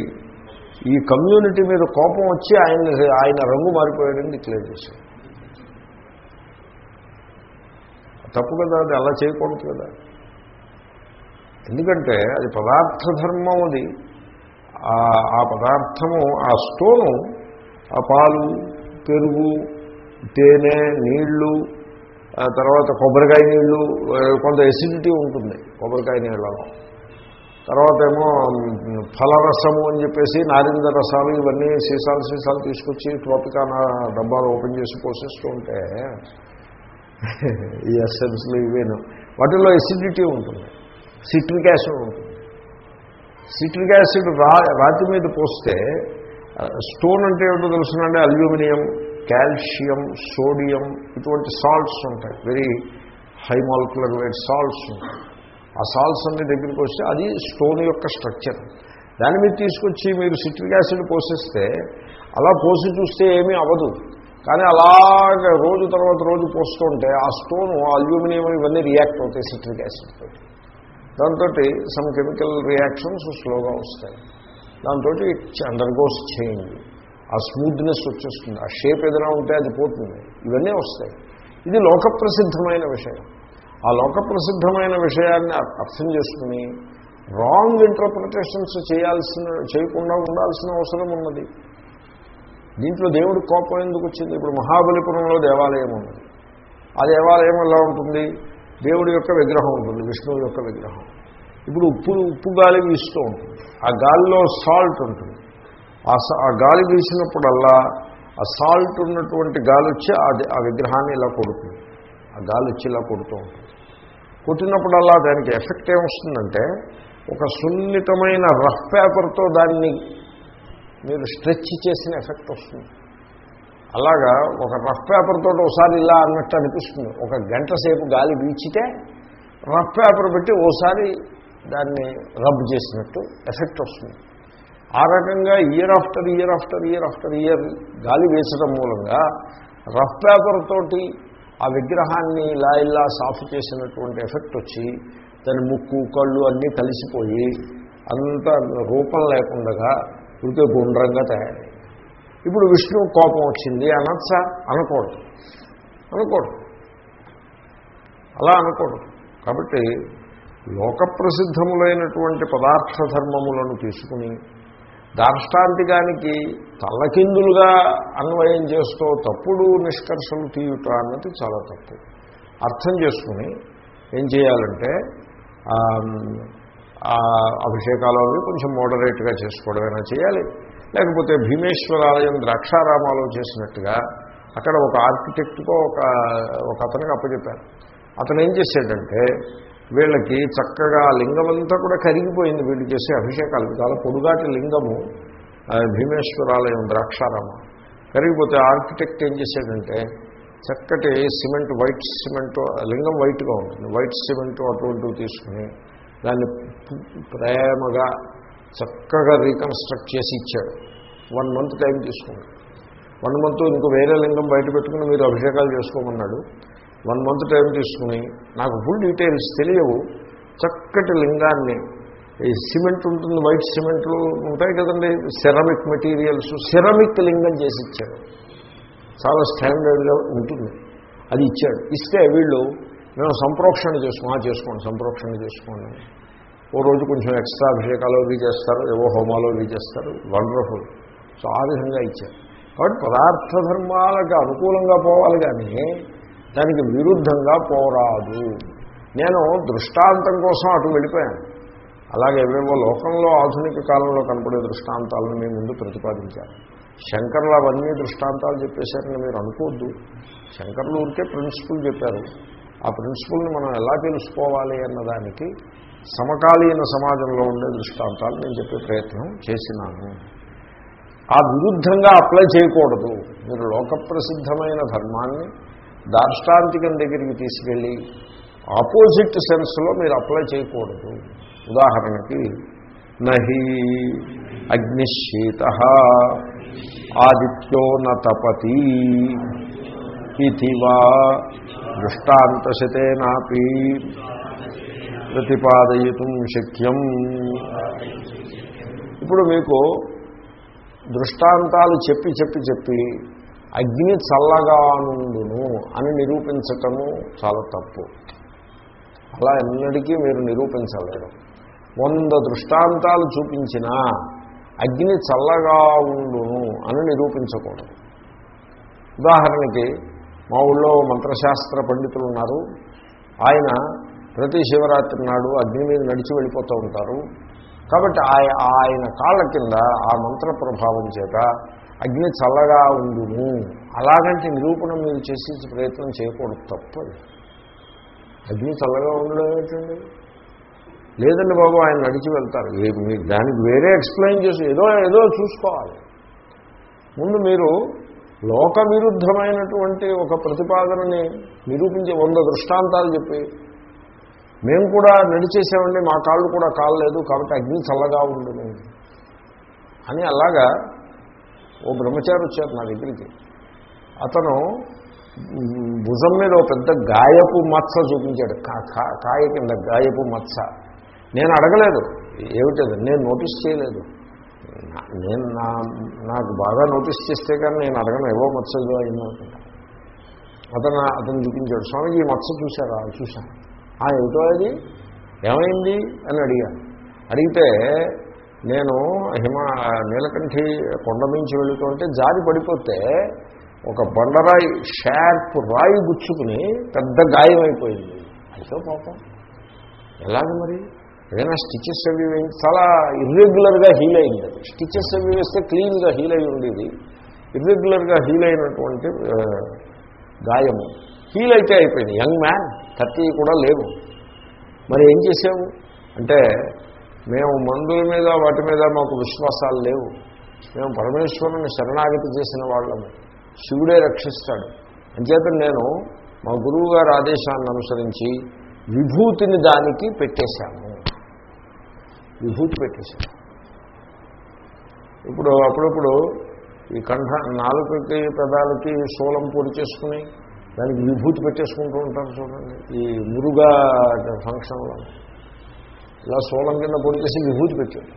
ఈ కమ్యూనిటీ మీద కోపం వచ్చి ఆయన ఆయన రంగు మారిపోయాడని డిక్లేర్ చేశాడు. తప్పు కదా అది అలా చేయకూడదు కదా. ఎందుకంటే అది పదార్థ ధర్మం అది. ఆ పదార్థము ఆ స్టోను ఆ పాలు పెరుగు తేనె నీళ్ళు తర్వాత కొబ్బరికాయ నీళ్ళు కొంత ఎసిడిటీ ఉంటుంది కొబ్బరికాయ నీళ్ళలో. తర్వాత ఏమో ఫలరసము అని చెప్పేసి నారింజ రసాలు ఇవన్నీ సీసాలు సీసాలు తీసుకొచ్చి ట్రోపికానా డబ్బాలు ఓపెన్ చేసి పోషిస్తూ ఉంటే ఈ ఎస్సెన్స్లు ఇవేను. వాటిల్లో ఎసిడిటీ ఉంటుంది. సిట్రిక్ యాసిడ్ ఉంటుంది. సిట్రిక్ యాసిడ్ రా రాతి మీద పోస్తే స్టోన్ అంటే ఏమిటో తెలుసునండి? అల్యూమినియం. కాల్షియం సోడియం ఇటువంటి సాల్ట్స్ ఉంటాయి. Very high molecular weight salts ఉంటాయి. ఆ సాల్ట్స్ అన్ని దగ్గరికి వస్తే అది స్టోన్ యొక్క స్ట్రక్చర్ దాని మీద తీసుకొచ్చి మీరు సిట్రిక్ యాసిడ్ పోసేస్తే అలా పోసి చూస్తే ఏమీ అవ్వదు. కానీ అలాగ రోజు తర్వాత రోజు పోస్తుంటే ఆ స్టోన్ అల్యూమినియం ఇవన్నీ రియాక్ట్ అవుతాయి సిట్రిక్ యాసిడ్ తోటి. దాంతో సమ్ కెమికల్ రియాక్షన్స్ స్లోగా వస్తాయి. దాంతో అండర్గోస్ చేంజ్ ఆ స్మూత్నెస్ వచ్చేస్తుంది. ఆ షేప్ ఏదైనా ఉంటే అది పోతుంది. ఇవన్నీ వస్తాయి. ఇది లోక ప్రసిద్ధమైన విషయం. ఆ లోక ప్రసిద్ధమైన విషయాన్ని అర్థం చేసుకుని రాంగ్ ఇంటర్ప్రిటేషన్స్ చేయాల్సిన చేయకుండా ఉండాల్సిన అవసరం ఉన్నది. దీంట్లో దేవుడి కోపం ఎందుకు వచ్చింది? ఇప్పుడు మహాబలిపురంలో దేవాలయం ఉన్నది ఆ దేవాలయం ఎలా ఉంటుంది? దేవుడి యొక్క విగ్రహం ఉంటుంది విష్ణువు యొక్క విగ్రహం. ఇప్పుడు ఉప్పు ఉప్పు గాలి వీస్తూ ఉంటుంది. ఆ గాలిలో సాల్ట్ ఉంటుంది. ఆ గాలి వీసినప్పుడల్లా ఆ సాల్ట్ ఉన్నటువంటి గాలి వచ్చి అది ఆ విగ్రహాన్ని ఇలా కొడుతుంది. ఆ గాలి వచ్చి ఇలా కొడుతూ ఉంటుంది. కొట్టినప్పుడల్లా దానికి ఎఫెక్ట్ ఏమొస్తుందంటే ఒక సున్నితమైన రఫ్ పేపర్తో దాన్ని మీరు స్ట్రెచ్ చేసిన ఎఫెక్ట్ వస్తుంది. అలాగా ఒక రఫ్ పేపర్తో ఒకసారి ఇలా అన్నట్టు అనిపిస్తుంది. ఒక గంట సేపు గాలి వీచితే రఫ్ పేపర్ పెట్టి ఓసారి దాన్ని రబ్ చేసినట్టు ఎఫెక్ట్ వస్తుంది. ఆ రకంగా year after year after year after year గాలి వేసడం మూలంగా రఫ్ పేపర్ తోటి ఆ విగ్రహాన్ని ఇలా ఇలా సాఫ్ చేసినటువంటి ఎఫెక్ట్ వచ్చి దాని ముక్కు కళ్ళు అన్నీ కలిసిపోయి అంత రూపం లేకుండా ఉడికే గుండ్రంగా తయారై ఇప్పుడు విష్ణు కోపం వచ్చింది అనొచ్చా? అనకూడదు. అనకూడదు. అలా అనకూడదు. కాబట్టి లోక ప్రసిద్ధములైనటువంటి పదార్థ ధర్మములను తీసుకుని దార్ష్టాంతికానికి తల్లకిందులుగా అన్వయం చేస్తూ తప్పుడు నిష్కర్షలు తీయుట అన్నది చాలా తప్పు. అర్థం చేసుకుని ఏం చేయాలంటే ఆ, అభిషేకాలు అవి కొంచెం మోడరేట్గా చేసుకోవడమైనా చేయాలి. లేకపోతే భీమేశ్వరాలయం ద్రాక్షారామాలో చేసినట్టుగా అక్కడ ఒక ఆర్కిటెక్ట్తో ఒక ఒక అతనికి అప్పచెప్పారు. అతను ఏం చేశాడంటే వీళ్ళకి చక్కగా లింగం అంతా కూడా కరిగిపోయింది. వీళ్ళు చేసే అభిషేకాలు. చాలా పొడుగాటి లింగము. భీమేశ్వరాలయం ద్రాక్షారామం. కరిగిపోతే ఆర్కిటెక్ట్ ఏం చేశాడంటే చక్కటి సిమెంట్ వైట్ సిమెంట్ లింగం వైట్గా ఉంటుంది. వైట్ సిమెంట్ అటువంటివి తీసుకుని దాన్ని ప్రేమగా చక్కగా రీకన్స్ట్రక్ట్ చేసి ఇచ్చాడు. వన్ మంత్ టైం తీసుకున్నాడు వన్ మంత్ ఇంకో వేరే లింగం బయట పెట్టుకుని మీరు అభిషేకాలు చేసుకోమన్నాడు. వన్ మంత్ టైం తీసుకుని నాకు ఫుల్ డీటెయిల్స్ తెలియవు. చక్కటి లింగాన్ని ఈ సిమెంట్ ఉంటుంది వైట్ సిమెంట్లు ఉంటాయి కదండి సెరమిక్ మెటీరియల్స్ సెరమిక్ లింగం చేసి ఇచ్చాడు. చాలా స్టాండర్డ్గా ఉంటుంది. అది ఇచ్చాడు. ఇస్తే వీళ్ళు మేము సంప్రోక్షణ చేసుకున్నా చేసుకోండి సంప్రోక్షణ చేసుకోండి. ఓ రోజు కొంచెం ఎక్స్ట్రా అభిషేకాలు అవి చేస్తారు ఏవో హోమాలు అవి చేస్తారు. వండర్ఫుల్. సో ఆ విధంగా ఇచ్చారు కాబట్టి పదార్థ ధర్మాలకు అనుకూలంగా పోవాలి కానీ దానికి విరుద్ధంగా పోరాదు. నేను దృష్టాంతం కోసం అటు వెళ్ళిపోయాను. అలాగే ఏవేవో లోకంలో ఆధునిక కాలంలో కనపడే దృష్టాంతాలను మీ ముందు ప్రతిపాదించారు శంకర్లు అవన్నీ దృష్టాంతాలు చెప్పేశారని మీరు అనుకోవద్దు. శంకర్లు ఊరికే ప్రిన్సిపుల్ చెప్పారు. ఆ ప్రిన్సిపుల్ని మనం ఎలా తెలుసుకోవాలి అన్నదానికి సమకాలీన సమాజంలో ఉండే దృష్టాంతాలు నేను చెప్పే ప్రయత్నం చేసినాను. ఆ విరుద్ధంగా అప్లై చేయకూడదు. మీరు లోకప్రసిద్ధమైన ధర్మాన్ని దార్ష్టాంతికం దగ్గరికి తీసుకెళ్ళి ఆపోజిట్ సెన్స్లో మీరు అప్లై చేయకూడదు. ఉదాహరణకి నహి అగ్నిశీత ఆదిత్యో నతపతి ఇతివా దృష్టాంతశతేనాపి ప్రతిపాదయితం శక్యం. ఇప్పుడు మీకు దృష్టాంతాలు చెప్పి చెప్పి చెప్పి అగ్ని చల్లగా నుండును అని నిరూపించటము చాలా తప్పు. అలా ఎన్నటికీ మీరు నిరూపించలేరు. వంద దృష్టాంతాలు చూపించినా అగ్ని చల్లగా ఉండును అని నిరూపించకూడదు. ఉదాహరణకి మా ఊళ్ళో మంత్రశాస్త్ర పండితులు ఉన్నారు. ఆయన ప్రతి శివరాత్రి నాడు అగ్ని మీద నడిచి వెళ్ళిపోతూ ఉంటారు. కాబట్టి ఆయ- ఆయన కాళ్ళ కింద ఆ మంత్ర ప్రభావం చేత అగ్ని చల్లగా ఉండును. అలాగంటే నిరూపణ మీరు చేసి ప్రయత్నం చేయకూడదు తప్పదు అగ్ని చల్లగా ఉండడం ఏంటండి? లేదండి బాబు ఆయన నడిచి వెళ్తారు. ఏ- మీరు దానికి వేరే ఎక్స్ప్లెయిన్ చేసి ఏదో ఏదో చూసుకోవాలి. ముందు మీరు లోక విరుద్ధమైనటువంటి ఒక ప్రతిపాదనని నిరూపించే వంద దృష్టాంతాలు చెప్పి మేము కూడా నడిచేసామండి మా కాళ్ళు కూడా కాలేదు కాబట్టి అగ్ని చల్లగా ఉండును. అని అలాగా ఓ బ్రహ్మచారి వచ్చారు నా దగ్గరికి. అతను భుజం మీద ఓ పెద్ద గాయపు మత్స చూపించాడు. కా- కాయ కింద గాయపు మత్స నేను అడగలేదు. ఏమిటది? నేను నోటీస్ చేయలేదు. నేను నా నాకు బాగా నోటీస్ చేస్తే కానీ నేను అడగను. ఏవో మచ్చలు అయిందనుకుంటా అతను అతను చూపించాడు. స్వామిజీ ఈ మత్స చూశారా? చూశాను. ఏమిటో అది? ఏమైంది? అని అడిగాను. అడిగితే నేను హిమ నీలకంఠి కొండ మించి వెళుతుంటే జారి పడిపోతే ఒక బండరాయి షార్ప్ రాయి గుచ్చుకుని పెద్ద గాయం అయిపోయింది అయితే పాపం. ఎలాగ మరి? ఏదైనా స్టిచెస్ అవి చాలా ఇర్రెగ్యులర్గా హీల్ అయింది అది. స్టిచెస్ అవి వేస్తే క్లీన్గా హీల్ అయి ఉండేది. ఇర్రెగ్యులర్గా హీల్ అయినటువంటి గాయము హీల్ అయితే అయిపోయింది. యంగ్ మ్యాన్ థర్టీ కూడా లేవు. మరి ఏం చేసావు? అంటే మేము మందుల మీద వాటి మీద మాకు విశ్వాసాలు లేవు. మేము పరమేశ్వరుని శరణాగతి చేసిన వాళ్ళము శివుడే రక్షిస్తాడు. అంచేత నేను మా గురువు గారి ఆదేశాన్ని అనుసరించి విభూతిని దానికి పెట్టేశాను. విభూతి పెట్టేశాను. ఇప్పుడు అప్పుడప్పుడు ఈ కంఠ నాలుగుకి పెదాలకి శూలం పొడి చేసుకుని దానికి విభూతి పెట్టేసుకుంటూ ఉంటారు చూడండి. ఈ మురుగా ఫంక్షన్లో. ఇలా సోలం కింద పొడి చేసి విభూతి పెట్టాడు.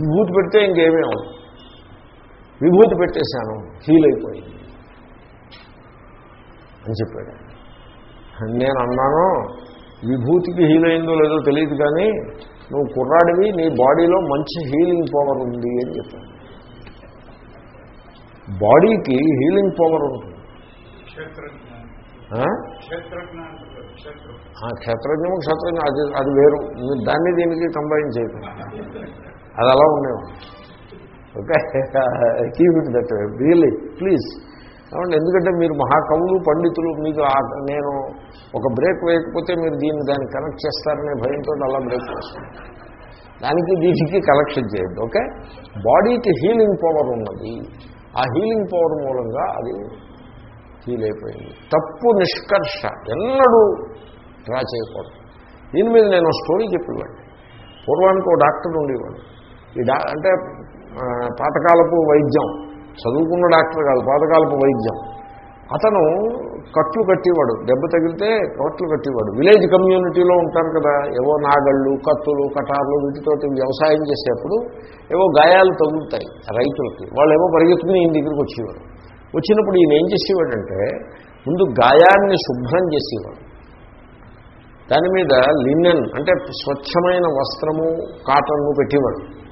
విభూతి పెడితే ఇంకేమీ అవ్వదు. విభూతి పెట్టేశాను హీల్ అయిపోయింది అని చెప్పాడు. నేను అన్నాను విభూతికి హీల్ అయిందో లేదో తెలియదు కానీ నువ్వు కుర్రాడివి నీ బాడీలో మంచి హీలింగ్ పవర్ ఉంది అని చెప్పాను బాడీకి హీలింగ్ పవర్ ఉంటుంది క్షేత్రజ్ఞము క్షేత్రజ్ఞ అది అది వేరు. మీరు దాన్ని దీనికి కంబైన్ చేయకుండా. అది అలా ఉండేవాడు. Okay? Keep it that really please కాబట్టి ఎందుకంటే మీరు మహాకవులు పండితులు మీకు నేను ఒక బ్రేక్ వేయకపోతే మీరు దీన్ని దాన్ని కనెక్ట్ చేస్తారనే భయంతో అలా బ్రేక్ చేస్తాను దానికి దీనికి కలెక్షన్ చేయండి ఓకే? బాడీకి హీలింగ్ పవర్ ఉన్నది. ఆ హీలింగ్ పవర్ మూలంగా అది ఫీల్ అయిపోయింది. తప్పు నిష్కర్ష. ఎన్నడూ డ్రా చేయకూడదు. దీని మీద నేను స్టోరీ చెప్పేవాడిని పూర్వానికి ఒక డాక్టర్ ఉండేవాడు. ఈ డా అంటే పాతకాలపు వైద్యం. చదువుకున్న డాక్టర్ కాదు పాతకాలపు వైద్యం. అతను కట్లు కట్టేవాడు. దెబ్బ తగిలితే కట్లు కట్టేవాడు. విలేజ్ కమ్యూనిటీలో ఉంటారు కదా ఏవో నాగళ్ళు కత్తులు కటార్లు వీటితోటి వ్యవసాయం చేసేప్పుడు ఏవో గాయాలు తగులుతాయి రైతులకి. వాళ్ళు ఏవో పరిగెత్తుకుని ఈయన దగ్గరికి వచ్చేవారు. వచ్చినప్పుడు ఈయన ఏం చేసేవాడంటే ముందు గాయాన్ని శుభ్రం చేసేవాడు. దాని మీద లినెన్ అంటే స్వచ్ఛమైన వస్త్రము కాటన్ను పెట్టేవాడు.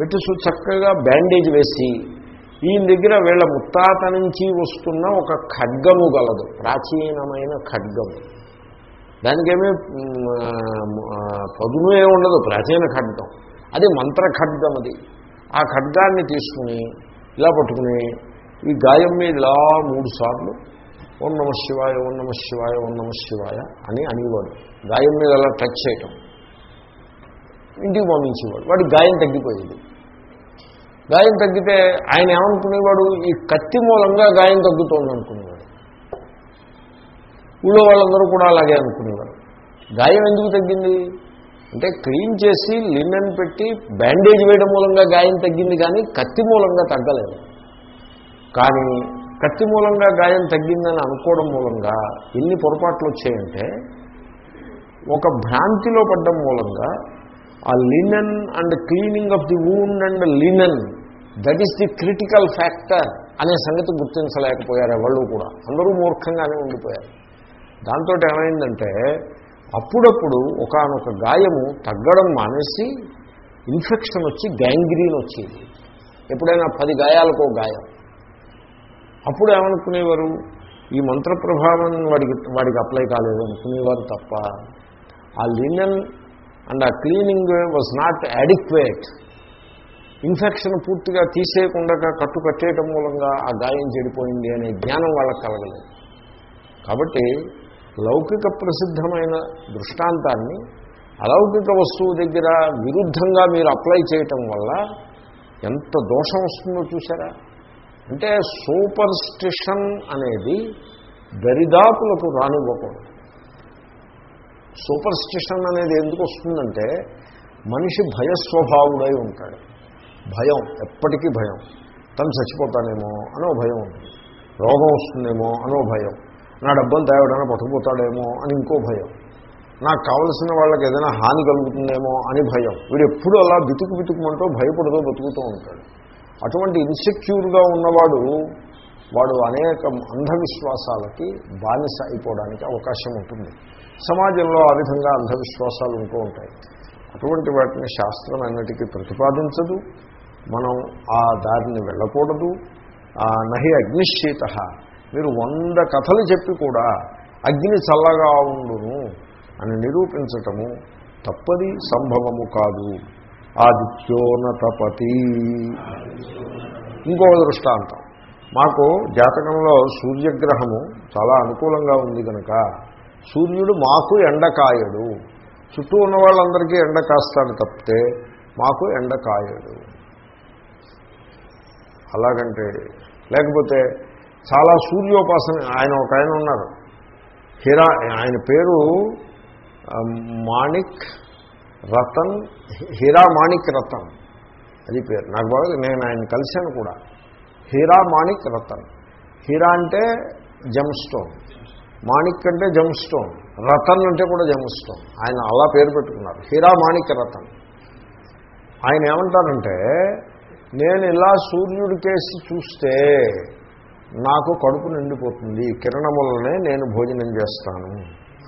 పెట్టి సు- చక్కగా బ్యాండేజ్ వేసి ఈయన దగ్గర వీళ్ళ ముత్తాత నుంచి వస్తున్న ఒక ఖడ్గము గలదు ప్రాచీనమైన ఖడ్గము. దానికేమీ పదును ఏ ఉండదు ప్రాచీన ఖడ్గం. అది మంత్ర ఖడ్గం అది ఆ ఖడ్గాన్ని తీసుకుని ఇలా పట్టుకుని ఈ గాయం మీద ఇలా మూడు సార్లు ఓం నమ శివాయ ఓం నమ శివాయ ఓం నమ శివాయ అని అనేవాడు. గాయం మీద అలా టచ్ చేయటం. ఇంటికి పంపించేవాడు. వాడి గాయం తగ్గిపోయేది. గాయం తగ్గితే ఆయన ఏమనుకునేవాడు? ఈ కత్తి మూలంగా గాయం తగ్గుతోంది అనుకునేవాడు ఊళ్ళో వాళ్ళందరూ కూడా అలాగే అనుకునేవారు. గాయం ఎందుకు తగ్గింది? అంటే క్లీన్ చేసి లిన్నెన్ పెట్టి బ్యాండేజ్ వేయడం మూలంగా గాయం తగ్గింది కానీ కత్తి మూలంగా తగ్గలేదు. కానీ కత్తి మూలంగా గాయం తగ్గిందని అనుకోవడం మూలంగా ఎన్ని పొరపాట్లు వచ్చాయంటే ఒక భ్రాంతిలో పడ్డం మూలంగా ఆ linen and cleaning of the wound and linen that is the critical factor అనే సంగతి గుర్తించలేకపోయారు ఎవళ్ళు కూడా. అందరూ మూర్ఖంగానే ఉండిపోయారు. దాంతో ఏమైందంటే అప్పుడప్పుడు ఒకానొక గాయము తగ్గడం మానేసి ఇన్ఫెక్షన్ వచ్చి గ్యాంగ్రీన్ వచ్చేది. ఎప్పుడైనా పది గాయాలకు గాయం. అప్పుడు ఏమనుకునేవారు? ఈ మంత్ర ప్రభావం వాడికి వాడికి అప్లై కాలేదు అనుకునేవారు తప్ప. ఆ లినెన్ అండ్ ఆ cleaning was not adequate. Infection పూర్తిగా తీసేయకుండా కట్టు కట్టేయటం మూలంగా ఆ గాయం చెడిపోయింది అనే జ్ఞానం వాళ్ళకి కలగలేదు. కాబట్టి లౌకిక ప్రసిద్ధమైన దృష్టాంతాన్ని అలౌకిక వస్తువు దగ్గర విరుద్ధంగా మీరు అప్లై చేయటం వల్ల ఎంత దోషం వస్తుందో చూసారా అంటే సూపర్ స్టిషన్ అనేది దరిదాపులకు రానివ్వకూడదు. సూపర్ స్టిషన్ అనేది ఎందుకు వస్తుందంటే మనిషి భయస్వభావుడై ఉంటాడు. భయం ఎప్పటికీ భయం. తను చచ్చిపోతానేమో అనో భయం ఉంటుంది. రోగం వస్తుందేమో అనో భయం. నా డబ్బులు తేవడానికి పట్టుకుపోతాడేమో అని ఇంకో భయం. నాకు కావలసిన వాళ్ళకి ఏదైనా హాని కలుగుతుందేమో అని భయం. వీడు ఎప్పుడు అలా బితుకు బితుకుమంటూ భయపడుతూ బతుకుతూ ఉంటాడు. అటువంటి ఇన్సెక్యూర్గా ఉన్నవాడు వాడు అనేక అంధవిశ్వాసాలకి బానిస అయిపోవడానికి అవకాశం ఉంటుంది. సమాజంలో ఆ విధంగా అంధవిశ్వాసాలు ఉంటూ ఉంటాయి. అటువంటి వాటిని శాస్త్రం అన్నిటికీ ప్రతిపాదించదు. మనం ఆ దారిని వెళ్ళకూడదు. ఆ నహి అగ్నిశీత. మీరు వంద కథలు చెప్పి కూడా అగ్ని చల్లగా ఉండును అని నిరూపించటము తప్పది సంభవము కాదు. ఆదిత్యోనతపతి. ఇంకో దృష్టాంతం. మాకు జాతకంలో సూర్యగ్రహము చాలా అనుకూలంగా ఉంది కనుక సూర్యుడు మాకు ఎండకాయడు. చుట్టూ ఉన్న వాళ్ళందరికీ ఎండ కాస్తాడు తప్పితే మాకు ఎండ కాయడు అలాగంటే లేకపోతే చాలా సూర్యోపాసన ఆయన ఒక ఆయన ఉన్నారు. హిరా ఆయన పేరు మాణిక్ రతన్ హీరా మాణిక్ రతన్. అది పేరు. నాకు బాగా నేను ఆయన కలిశాను కూడా. హీరా మాణిక్ రతన్. హీరా అంటే జమ్ స్టోన్ మాణిక్ అంటే జమ్ స్టోన్ రతన్ అంటే కూడా జమ్ స్టోన్ ఆయన అలా పేరు పెట్టుకున్నారు. హీరామాణిక్ రతన్. ఆయన ఏమంటారంటే నేను ఇలా సూర్యుడి కేసి చూస్తే నాకు కడుపు నిండిపోతుంది. కిరణములనే నేను భోజనం చేస్తాను.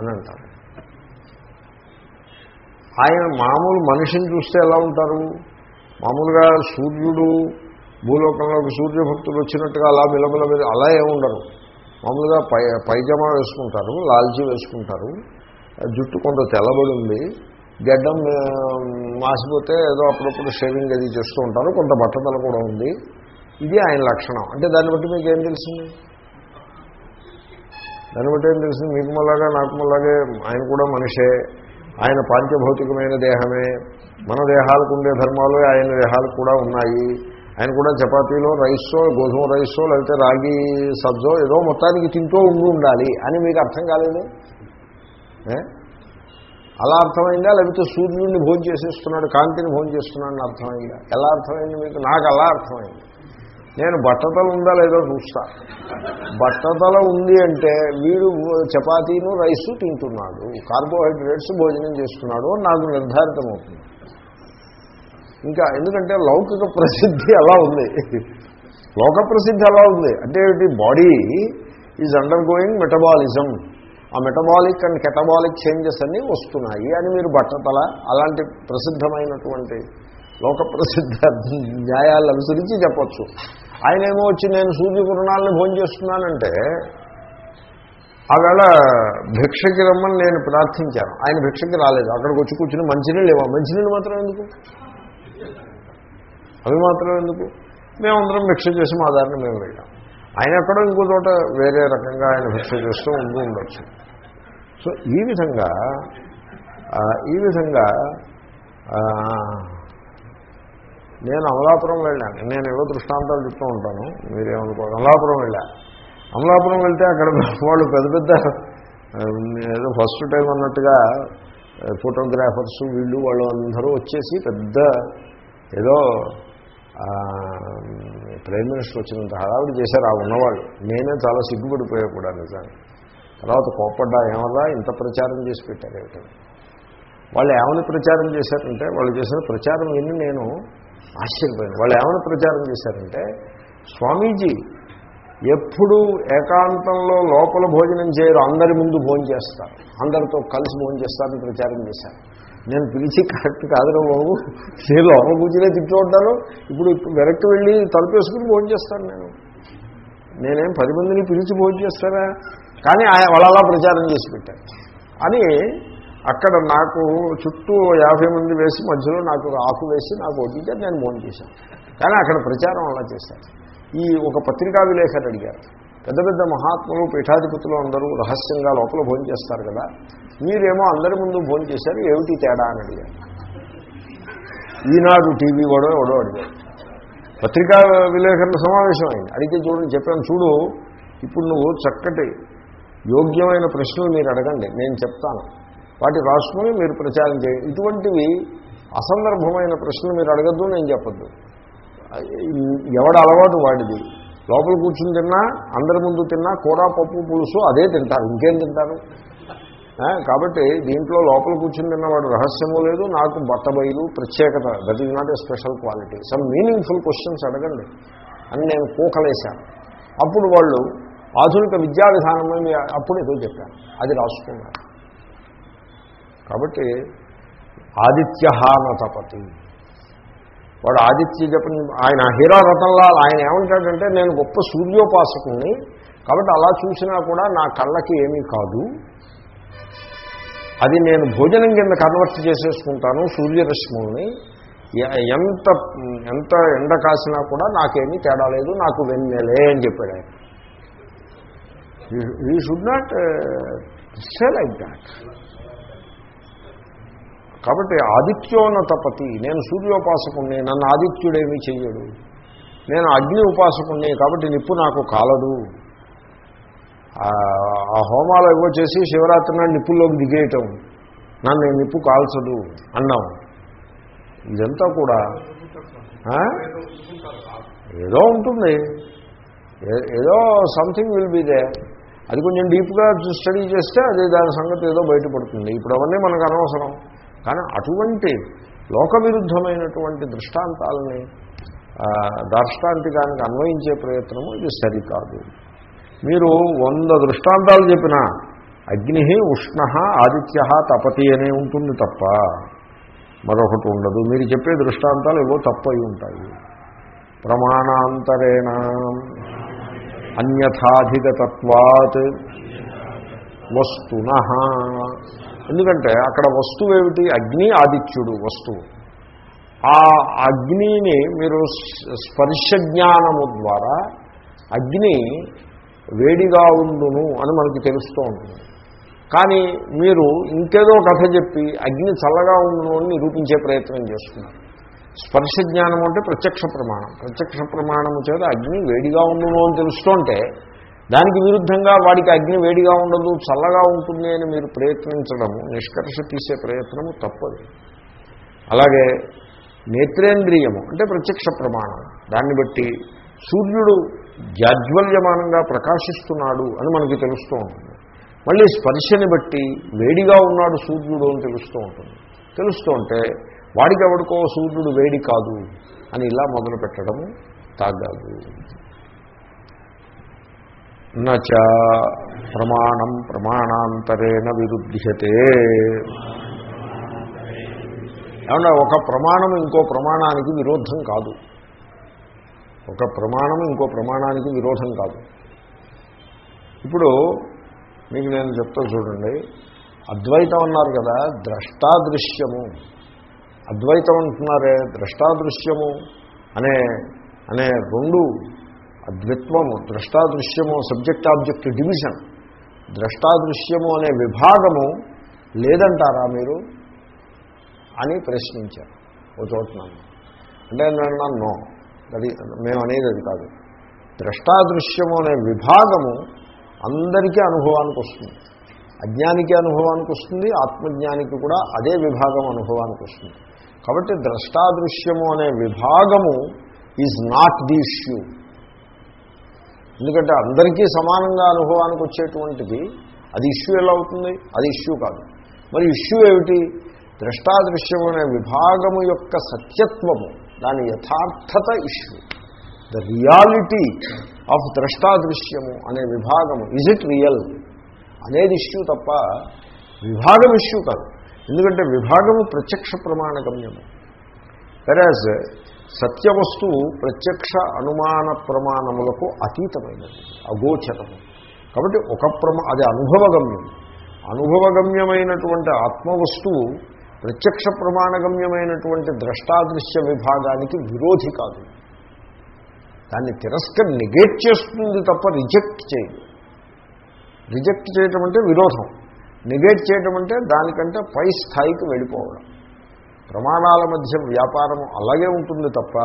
అని అంటారు. ఆయన మామూలు మనిషిని చూస్తే ఎలా ఉంటారు? మామూలుగా సూర్యుడు భూలోకంలోకి సూర్యభక్తులు వచ్చినట్టుగా అలా మిలమిల మీద అలా ఏముండరు. మామూలుగా పై పైజమా వేసుకుంటారు లాల్చీ వేసుకుంటారు. జుట్టు కొంత తెల్లబడి ఉంది. గడ్డం మాసిపోతే ఏదో అప్పుడప్పుడు షేవింగ్ అది చేస్తూ ఉంటారు. కొంత బట్టతల కూడా ఉంది. ఇది ఆయన లక్షణం. అంటే దాన్ని బట్టి మీకు ఏం తెలిసింది దాన్ని బట్టి ఏం తెలిసింది మీకు మళ్ళాగా నాకు మళ్ళాగే ఆయన కూడా మనిషే. ఆయన పాంచభౌతికమైన దేహమే. మన దేహాలకు ఉండే ధర్మాలు ఆయన దేహాలకు కూడా ఉన్నాయి. ఆయన కూడా చపాతీలో రైసో గోధుమ రైసో లేకపోతే రాగి సబ్జో ఏదో మొత్తానికి తింటూ ఉండి ఉండాలి అని మీకు అర్థం కాలేదు? అలా అర్థమైందా? లేకపోతే సూర్యుడిని భోజనం చేసేస్తున్నాడు కాంతిని భోజనం చేస్తున్నాడని అర్థమైందా? ఎలా అర్థమైంది మీకు? నాకు అలా అర్థమైంది. నేను బట్టతల ఉందా లేదో చూస్తా. బట్టతల ఉంది అంటే వీడు చపాతీను రైసు తింటున్నాడు కార్బోహైడ్రేట్స్ భోజనం చేస్తున్నాడు అని నాకు నిర్ధారితమవుతుంది. ఇంకా ఎందుకంటే లౌకిక ప్రసిద్ధి అలా ఉంది. లోక ప్రసిద్ధి అలా ఉంది. అంటే body is undergoing metabolism ఆ మెటబాలిక్ అండ్ కెటబాలిక్ చేంజెస్ అన్నీ వస్తున్నాయి. అని మీరు బట్టతల అలాంటి ప్రసిద్ధమైనటువంటి లోక ప్రసిద్ధ న్యాయాలను అనుసరించి చెప్పచ్చు. ఆయన ఏమో వచ్చి నేను సూర్యకిరణాలను భోజనం చేస్తున్నానంటే ఆవేళ భిక్షకి రమ్మని నేను ప్రార్థించాను. ఆయన భిక్షకి రాలేదు. అక్కడికి వచ్చి కూర్చుని మంచినీళ్ళు లేవా? మంచినీళ్ళు మాత్రం ఎందుకు? అవి మాత్రం ఎందుకు? మేమందరం భిక్ష చేసి మా దారిని మేము వెళ్ళాం. ఆయన ఎక్కడో ఇంకో చోట వేరే రకంగా ఆయన భిక్ష చేస్తూ ఉంటూ ఉండొచ్చు. సో ఈ విధంగా ఈ విధంగా నేను అమలాపురం వెళ్ళాను. నేను ఏవో దృష్టాంతాలు చెప్తూ ఉంటాను. మీరేమనుకో అమలాపురం వెళ్ళా అమలాపురం వెళ్తే అక్కడ వాళ్ళు పెద్ద పెద్ద ఏదో ఫస్ట్ టైం అన్నట్టుగా ఫోటోగ్రాఫర్స్ వీళ్ళు వాళ్ళు అందరూ వచ్చేసి పెద్ద ఏదో ప్రైమ్ మినిస్టర్ వచ్చినంత హడావిడి చేశారు. ఆ ఉన్నవాళ్ళు. నేనే చాలా సిగ్గుపడిపోయా కూడా నిజాన్ని తర్వాత కోప్పడ్డా ఏమన్నా ఇంత ప్రచారం చేసి పెట్టారు ఏమిటని వాళ్ళు ఏమని ప్రచారం చేశారంటే వాళ్ళు చేసిన ప్రచారం విని నేను ఆశ్చర్యపోయింది వాళ్ళు ఏమైనా ప్రచారం చేశారంటే స్వామీజీ ఎప్పుడు ఏకాంతంలో లోపల భోజనం చేయరు అందరి ముందు భోజనం చేస్తారు. అందరితో కలిసి భోజనం చేస్తారని ప్రచారం చేశారు. నేను పిలిచి కరెక్ట్ కాదురా బాబు నేను లోపల కూర్చునే తింటూ ఉంటాను ఇప్పుడు వెనక్కి వెళ్ళి తలుపేసుకుని భోజనం చేస్తాను నేను. నేనేం పది మందిని పిలిచి భోజనం చేస్తారా? కానీ ఆయన అలా ప్రచారం చేసి పెట్టారు. అని అక్కడ నాకు చుట్టూ యాభై మంది వేసి మధ్యలో నాకు ఆకు వేసి నాకు వడ్డించారు నేను ఫోన్ చేశాను. కానీ అక్కడ ప్రచారం అలా చేశాను ఈ ఒక పత్రికా విలేకరు అడిగారు. పెద్ద పెద్ద మహాత్ములు పీఠాధిపతులు అందరూ రహస్యంగా లోపల భోజనం చేస్తారు కదా. మీరేమో అందరి ముందు భోజనం చేశారు ఏమిటి తేడా అని అడిగారు. ఈనాడు టీవీ కూడా ఎవడో అడిగారు పత్రికా విలేకరుల సమావేశం అయింది. అడిగితే చూడండి చెప్పాను చూడు ఇప్పుడు నువ్వు చక్కటి యోగ్యమైన ప్రశ్నలు మీరు అడగండి నేను చెప్తాను. వాటి రాసుకుని మీరు ప్రచారం చేయండి ఇటువంటివి అసందర్భమైన ప్రశ్నలు మీరు అడగద్దు నేను చెప్పద్దు. ఎవడ అలవాటు వాడిది? లోపల కూర్చుని తిన్నా అందరి ముందు తిన్నా కూర పప్పు పులుసు అదే తింటారు. ఇంకేం తింటారు? కాబట్టి దీంట్లో లోపల కూర్చుని తిన్నవాడు రహస్యము లేదు నాకు బట్టబయలు ప్రత్యేకత that is not a special quality some meaningful questions అడగండి. అని నేను కూకలేశాను. అప్పుడు వాళ్ళు ఆధునిక విద్యా విధానం అప్పుడు ఏదో చెప్పాను అది రాసుకున్నారు. కాబట్టి ఆదిత్యహాన తపతి వాడు ఆదిత్య జపం ఆయన హీరారథంలా ఆయన ఏమంటాడంటే నేను గొప్ప సూర్యోపాసకుని కాబట్టి అలా చూసినా కూడా నా కళ్ళకి ఏమీ కాదు. అది నేను భోజనం కింద కన్వర్ట్ చేసేసుకుంటాను సూర్యరశ్ముల్ని ఎంత ఎంత ఎండ కాసినా కూడా నాకేమీ తేడా లేదు నాకు వెన్నెలే అని చెప్పాడు ఆయన. ఈ should not say like that కాబట్టి ఆదిత్యోన్నతపతి నేను సూర్యోపాసకుణ్ణి నన్ను ఆదిత్యుడేమీ చెయ్యడు. నేను అగ్ని ఉపాసకుణ్ణి కాబట్టి నిప్పు నాకు కాలదు. ఆ- హోమాలు ఏవో చేసి శివరాత్రి నాడు నిప్పుల్లోకి దిగేయటం. నన్ను నిప్పు కాల్చదు అన్నాం. ఇదంతా కూడా ఏదో ఉంటుంది. ఏ- ఏదో సంథింగ్ విల్ బి దే అది కొంచెం డీప్గా స్టడీ చేస్తే అది దాని సంగతి ఏదో బయటపడుతుంది. ఇప్పుడు అవన్నీ మనకు అనవసరం. కానీ అటువంటి లోక విరుద్ధమైనటువంటి దృష్టాంతాలని దార్ష్టాంతికానికి అన్వయించే ప్రయత్నము ఇది సరికాదు. మీరు వంద దృష్టాంతాలు చెప్పినా అగ్ని ఉష్ణ ఆదిత్య తపతి అనే ఉంటుంది తప్ప మరొకటి ఉండదు. మీరు చెప్పే దృష్టాంతాలు ఏవో తప్పయి ఉంటాయి. ప్రమాణాంతరేణ అన్యథాధిగతత్వాత్ వస్తున ఎందుకంటే అక్కడ వస్తువు ఏమిటి? అగ్ని ఆదిత్యుడు వస్తువు. ఆ అగ్నిని మీరు స్పర్శ జ్ఞానము ద్వారా అగ్ని వేడిగా ఉండును అని మనకి తెలుస్తూ ఉంటుంది. కానీ మీరు ఇంకేదో కథ చెప్పి అగ్ని చల్లగా ఉండును అని నిరూపించే ప్రయత్నం చేస్తున్నారు. స్పర్శ జ్ఞానం అంటే ప్రత్యక్ష ప్రమాణం. ప్రత్యక్ష ప్రమాణము చేత అగ్ని వేడిగా ఉండును అని తెలుస్తుంటే దానికి విరుద్ధంగా వాడికి అగ్ని వేడిగా ఉండదు చల్లగా ఉంటుంది అని మీరు ప్రయత్నించడము నిష్కర్ష తీసే ప్రయత్నము తప్పదు. అలాగే నేత్రేంద్రియము అంటే ప్రత్యక్ష ప్రమాణం దాన్ని బట్టి సూర్యుడు జాజ్వల్యమానంగా ప్రకాశిస్తున్నాడు అని మనకి తెలుస్తూ ఉంటుంది. మళ్ళీ స్పర్శని బట్టి వేడిగా ఉన్నాడు సూర్యుడు అని తెలుస్తూ ఉంటుంది. తెలుస్తూ ఉంటే వాడికి ఎవడికో సూర్యుడు వేడి కాదు అని ఇలా మొదలు పెట్టడము తాగాదు నచ ప్రమాణం ప్రమాణాంతరేణ విరుద్ధ్యతే ఏమన్నా ఒక ప్రమాణం ఇంకో ప్రమాణానికి విరోధం కాదు. ఒక ప్రమాణం ఇంకో ప్రమాణానికి విరోధం కాదు. ఇప్పుడు మీకు నేను చెప్తా చూడండి. అద్వైతం అన్నారు కదా ద్రష్టాదృశ్యము. అద్వైతం అంటున్నారే ద్రష్టాదృశ్యము అనే అనే రెండు అద్విత్వము ద్రష్టాదృశ్యము సబ్జెక్ట్ ఆబ్జెక్ట్ డివిజన్. ద్రష్టాదృశ్యము అనే విభాగము లేదంటారా మీరు? అని ప్రశ్నించారు. ఓ చోట నన్ను. అంటే నేను నన్ను. అది మేము అనేది అది కాదు. ద్రష్టాదృశ్యము అనే విభాగము అందరికీ అనుభవానికి వస్తుంది. అజ్ఞానికి అనుభవానికి వస్తుంది ఆత్మజ్ఞానికి కూడా అదే విభాగం అనుభవానికి వస్తుంది. కాబట్టి ద్రష్టాదృశ్యము అనే విభాగము ఈజ్ నాట్ ది ఇష్యూ ఎందుకంటే అందరికీ సమానంగా అనుభవానికి వచ్చేటువంటిది అది ఇష్యూ ఎలా అవుతుంది? అది ఇష్యూ కాదు. మరి ఇష్యూ ఏమిటి? ద్రష్టాదృశ్యం అనే విభాగము యొక్క సత్యత్వము దాని యథార్థత ఇష్యూ. ద రియాలిటీ ఆఫ్ ద్రష్టాదృశ్యము అనే విభాగము ఇజ్ ఇట్ రియల్ అనేది ఇష్యూ తప్ప విభాగం ఇష్యూ కాదు. ఎందుకంటే విభాగము ప్రత్యక్ష ప్రమాణగమ్యము. వెరాజ్ సత్యవస్తువు ప్రత్యక్ష అనుమాన ప్రమాణములకు అతీతమైనది అగోచరము. కాబట్టి ఒక ప్రమా అది అనుభవగమ్యం. అనుభవగమ్యమైనటువంటి ఆత్మవస్తువు ప్రత్యక్ష ప్రమాణగమ్యమైనటువంటి ద్రష్టాదృశ్య విభాగానికి విరోధి కాదు. దాన్ని తిరస్కర్ నెగేట్ చేస్తుంది తప్ప రిజెక్ట్ చేయదు. రిజెక్ట్ చేయటం అంటే విరోధం. నెగేట్ చేయటం అంటే దానికంటే పై స్థాయికి వెళ్ళిపోవడం. ప్రమాణాల మధ్య వ్యాపారం అలాగే ఉంటుంది తప్ప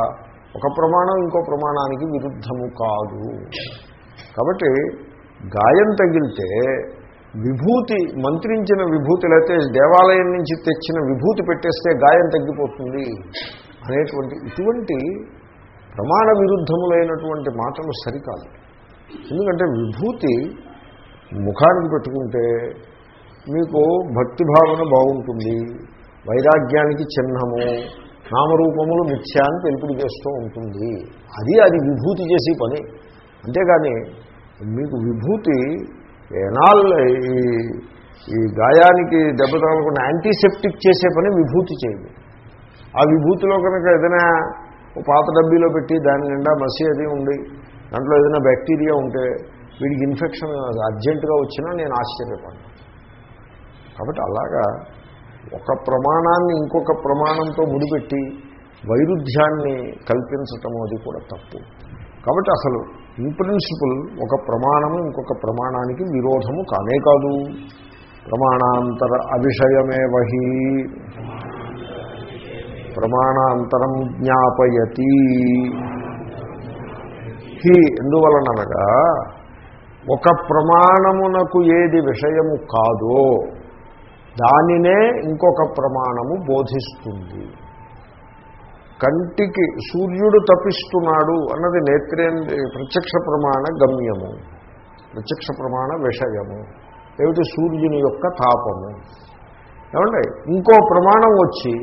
ఒక ప్రమాణం ఇంకో ప్రమాణానికి విరుద్ధము కాదు. కాబట్టి గాయం తగిలితే విభూతి మంత్రించిన విభూతి లేకపోతే దేవాలయం నుంచి తెచ్చిన విభూతి పెట్టేస్తే గాయం తగ్గిపోతుంది అనేటువంటి ఇటువంటి ప్రమాణ విరుద్ధములైనటువంటి మాటలు సరికాదు. ఎందుకంటే విభూతి ముఖానికి పెట్టుకుంటే మీకు భక్తి భావన బాగుంటుంది. వైరాగ్యానికి చిహ్నము నామరూపములు మిథ్యా అని చేస్తూ ఉంటుంది. అది అది విభూతి చేసే పని. అంతేగాని మీకు విభూతి ఎనాల్ ఈ ఈ గాయానికి దెబ్బ తగలకుండా యాంటీసెప్టిక్ చేసే పని విభూతి చేయదు ఆ విభూతిలో కనుక ఏదైనా పాత డబ్బీలో పెట్టి దాని నిండా మసి అది ఉండి దాంట్లో ఏదైనా బ్యాక్టీరియా ఉంటే వీడికి ఇన్ఫెక్షన్ అర్జెంటుగా వచ్చినా నేను ఆశ్చర్యపడ్డాను కాబట్టి అలాగా ఒక ప్రమాణాన్ని ఇంకొక ప్రమాణంతో ముడిపెట్టి వైరుధ్యాన్ని కల్పించటం అది కూడా తప్పు. కాబట్టి అసలు ఇన్ ప్రిన్సిపల్ ఒక ప్రమాణము ఇంకొక ప్రమాణానికి విరోధము కానే కాదు. ప్రమాణాంతర అవిషయమే వహి ప్రమాణాంతరం జ్ఞాపయతి. హి ఎందువలనగా ఒక ప్రమాణమునకు ఏది విషయము కాదో దానినే ఇంకొక ప్రమాణము బోధిస్తుంది. కంటికి సూర్యుడు తపిస్తున్నాడు అన్నది నేత్రేంద్రియ ప్రత్యక్ష ప్రమాణ గమ్యము. ప్రత్యక్ష ప్రమాణ విషయము. ఏమిటి? సూర్యుని యొక్క తాపము. ఏమండి? ఇంకో ప్రమాణం వచ్చి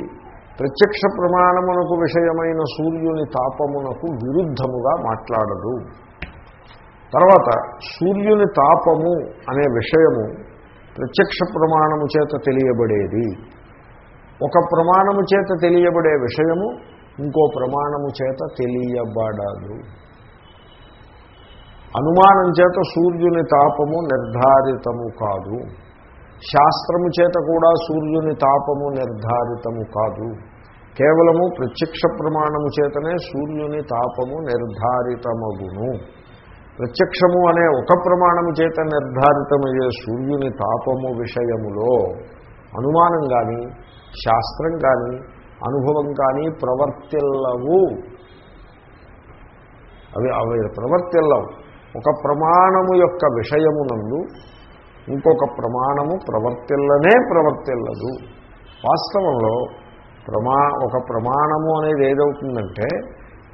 ప్రత్యక్ష ప్రమాణమునకు విషయమైన సూర్యుని తాపమునకు విరుద్ధముగా మాట్లాడదు. తర్వాత సూర్యుని తాపము అనే విషయము ప్రత్యక్ష ప్రమాణము చేత తెలియబడేది. ఒక ప్రమాణము చేత తెలియబడే విషయము ఇంకో ప్రమాణము చేత తెలియబడదు. అనుమానం చేత సూర్యుని తాపము నిర్ధారితము కాదు. శాస్త్రము చేత కూడా సూర్యుని తాపము నిర్ధారితము కాదు. కేవలము ప్రత్యక్ష ప్రమాణము చేతనే సూర్యుని తాపము నిర్ధారితమగును. ప్రత్యక్షము అనే ఒక ప్రమాణము చేత నిర్ధారితమయ్యే సూర్యుని తాపము విషయములో అనుమానం కానీ శాస్త్రం కానీ అనుభవం కానీ ప్రవర్తిల్లవు. అవి అవి ప్రవర్తిల్లవు. ఒక ప్రమాణము యొక్క విషయమునందు ఇంకొక ప్రమాణము ప్రవర్తిల్లనే ప్రవర్తిల్లదు. వాస్తవంలో ప్రమా ఒక ప్రమాణము అనేది ఏదవుతుందంటే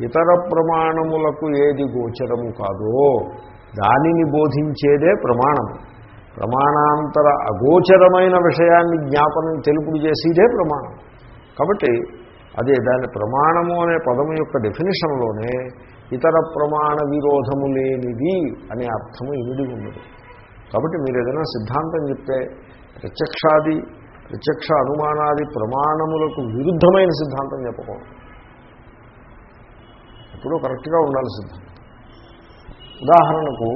ఇతర ప్రమాణములకు ఏది గోచరము కాదో దానిని బోధించేదే ప్రమాణము ప్రమాణాంతర అగోచరమైన విషయాన్ని జ్ఞాపనం తెలుపుడు చేసేదే ప్రమాణం. కాబట్టి అదే దాని ప్రమాణము అనే పదము యొక్క డెఫినేషన్లోనే ఇతర ప్రమాణ విరోధము లేనిది అనే అర్థము ఇమిడి ఉన్నది. కాబట్టి మీరు ఏదైనా సిద్ధాంతం చెప్తే ప్రత్యక్షాది ప్రత్యక్ష అనుమానాది ప్రమాణములకు విరుద్ధమైన సిద్ధాంతం చెప్పకూడదు. ఎప్పుడూ కరెక్ట్గా ఉండాల్సింది. ఉదాహరణకు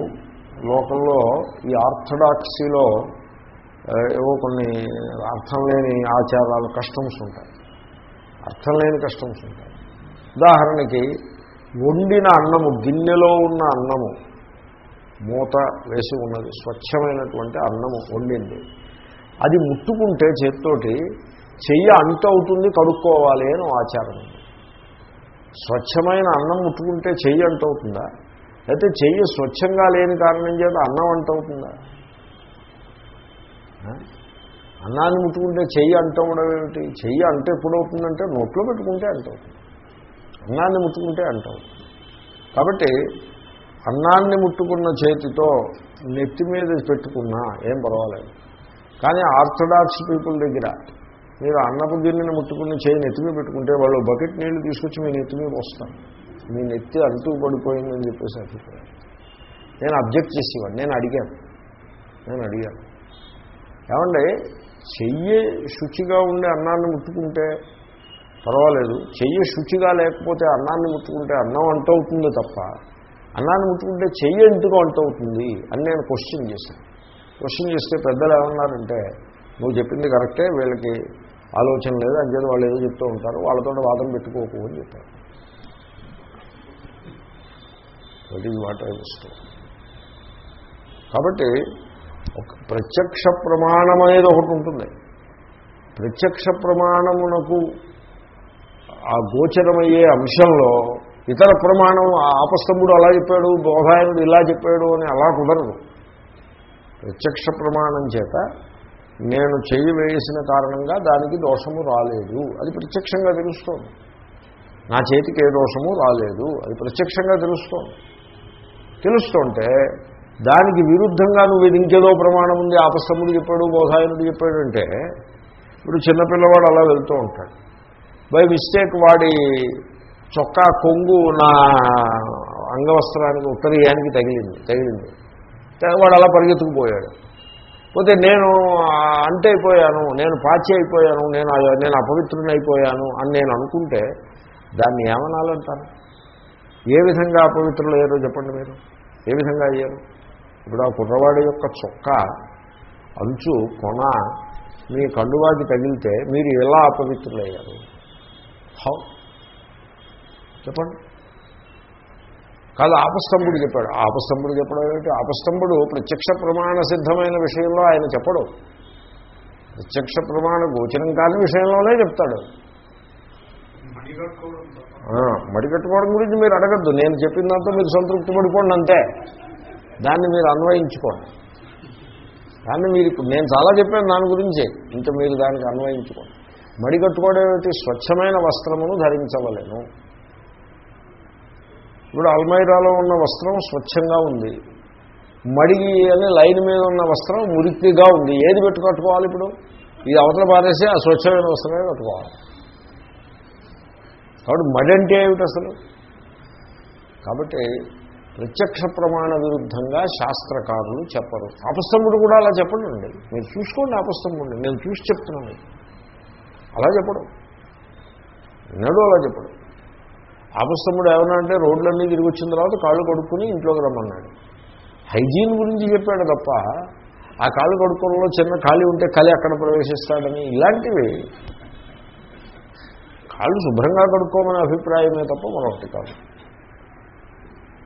లోకల్లో ఈ ఆర్థడాక్సీలో ఏవో కొన్ని అర్థం లేని ఆచారాలు కస్టమ్స్ ఉంటాయి. అర్థం లేని కస్టమ్స్ ఉంటాయి. ఉదాహరణకి వండిన అన్నము గిన్నెలో ఉన్న అన్నము మూత వేసి ఉన్నది స్వచ్ఛమైనటువంటి అన్నము వండింది. అది ముట్టుకుంటే చేత్తోటి చెయ్యి అంటు అవుతుంది కడుక్కోవాలి అని ఆచారం స్వచ్ఛమైన అన్నం ముట్టుకుంటే చెయ్యి అంటవుతుందా? అయితే చెయ్యి స్వచ్ఛంగా లేని కారణం చేత అన్నం అంటవుతుందా? అన్నాన్ని ముట్టుకుంటే చెయ్యి అంటవడం ఏమిటి? చెయ్యి అంటే ఎప్పుడవుతుందంటే నోట్లో పెట్టుకుంటే అంటవుతుంది. అన్నాన్ని ముట్టుకుంటే అంటవుతుంది. కాబట్టి అన్నాన్ని ముట్టుకున్న చేతితో నెత్తి మీద పెట్టుకున్నా ఏం పర్వాలేదు. కానీ ఆర్థడాక్స్ పీపుల్ దగ్గర మీరు అన్నపు గిన్నెని ముట్టుకుని చేయి నెత్తి మీద పెట్టుకుంటే వాళ్ళు బకెట్ నీళ్ళు తీసుకొచ్చి మీ నెత్తి మీద వస్తాను మీ నెత్తి అంటూ పడిపోయిందని చెప్పేసి అభిప్రాయం. నేను అబ్జెక్ట్ చేసేవాడు నేను అడిగాను. నేను అడిగాను. ఏమండి చెయ్యి శుచిగా ఉండే అన్నాన్ని ముట్టుకుంటే పర్వాలేదు చెయ్యి శుచిగా లేకపోతే అన్నాన్ని ముట్టుకుంటే అన్నం అంటవుతుంది తప్ప అన్నాన్ని ముట్టుకుంటే చెయ్యి ఎందుకు అంటవుతుంది అని నేను క్వశ్చన్ చేశాను. క్వశ్చన్ చేస్తే పెద్దలు ఏమన్నారంటే నువ్వు చెప్పింది కరెక్టే వీళ్ళకి ఆలోచన లేదు అంచేది వాళ్ళు ఏదో చెప్తూ ఉంటారు. వాళ్ళతో వాదం పెట్టుకోకు అని చెప్పారు. దట్ ఈజ్ వాట్ ఐ వస్తూ కాబట్టి ఒక ప్రత్యక్ష ప్రమాణం అనేది ఒకటి ఉంటుంది. ప్రత్యక్ష ప్రమాణమునకు ఆ గోచరమయ్యే అంశంలో ఇతర ప్రమాణం ఆ ఆపస్తంభుడు అలా చెప్పాడు బోధాయనుడు ఇలా చెప్పాడు అని అలా కుదరదు. ప్రత్యక్ష ప్రమాణం చేత నేను చెయ్యి వేసిన కారణంగా దానికి దోషము రాలేదు. అది ప్రత్యక్షంగా తెలుస్తోంది. నా చేతికి ఏ దోషము రాలేదు. అది ప్రత్యక్షంగా తెలుస్తోంది. తెలుస్తుంటే దానికి విరుద్ధంగా నువ్వు ఇది ఇంకేదో ప్రమాణం ఉంది ఆపస్తముడు చెప్పాడు బోధాయనుడు చెప్పాడు అంటే ఇప్పుడు చిన్నపిల్లవాడు అలా వెళ్తూ ఉంటాడు. బై మిస్టేక్ వాడి చొక్కా కొంగు నా అంగవస్త్రానికి ఉత్తరీయానికి తగిలింది తగిలింది. వాడు అలా పరిగెత్తుకుపోయాడు. పోతే నేను అంటే అయిపోయాను నేను పాచి అయిపోయాను నేను నేను అపవిత్రుని అయిపోయాను అని నేను అనుకుంటే దాన్ని ఏమనాలంటాను ఏ విధంగా అపవిత్రులు అయ్యారో చెప్పండి మీరు. ఏ విధంగా అయ్యారు? ఇప్పుడు ఆ కుర్రవాడి యొక్క చొక్క అంచు కొన మీ కండువాకి తగిలితే మీరు ఎలా అపవిత్రులయ్యారు? హౌ? చెప్పండి. కాదు ఆపస్తంభుడు చెప్పాడు. ఆపస్తంభుడు చెప్పడం ఏమిటి? ఆపస్తంభుడు ప్రత్యక్ష ప్రమాణ సిద్ధమైన విషయంలో ఆయన చెప్పడు. ప్రత్యక్ష ప్రమాణ గోచరం కాని విషయంలోనే చెప్తాడు. ఆ, మడికట్టుకోవడం గురించి మీరు అడగద్దు. నేను చెప్పిన దాంతో మీరు సంతృప్తి పడిపోండి అంతే. దాన్ని మీరు అన్వయించుకోండి. దాన్ని మీరు ఇప్పుడు నేను చాలా చెప్పాను దాని గురించి. ఇంకా మీరు దానికి అన్వయించుకోండి. మడికట్టుకోవడం ఏమిటి? స్వచ్ఛమైన వస్త్రమును ధరించవలేను. ఇప్పుడు అల్మైరాలో ఉన్న వస్త్రం స్వచ్ఛంగా ఉంది. మడిగి అని లైన్ మీద ఉన్న వస్త్రం మురికిగా ఉంది. ఏది పెట్టు కట్టుకోవాలి ఇప్పుడు? ఇది అవతల పారేసి ఆ స్వచ్ఛమైన వస్త్రమే కట్టుకోవాలి. కాబట్టి మడి అంటే ఏమిటి అసలు? కాబట్టి ప్రత్యక్ష ప్రమాణ విరుద్ధంగా శాస్త్రకారులు చెప్పరు. అపస్తంభుడు కూడా అలా చెప్పండి మీరు చూసుకోండి అపస్తంభుడు నేను చూసి చెప్తున్నాను. అలా చెప్పడం. ఎన్నడూ అలా చెప్పడం. ఆపస్తంభుడు ఏమన్నా అంటే రోడ్లన్నీ తిరిగి వచ్చిన తర్వాత కాళ్ళు కడుక్కుని ఇంట్లోకి రమ్మన్నాడు. హైజీన్ గురించి చెప్పాడు తప్ప ఆ కాళ్ళు కడుక్కోవడంలో చిన్న ఖాళీ ఉంటే కలి అక్కడ ప్రవేశిస్తాడని ఇలాంటివి కాళ్ళు శుభ్రంగా కడుక్కోమనే అభిప్రాయమే తప్ప మరొకటి కాదు.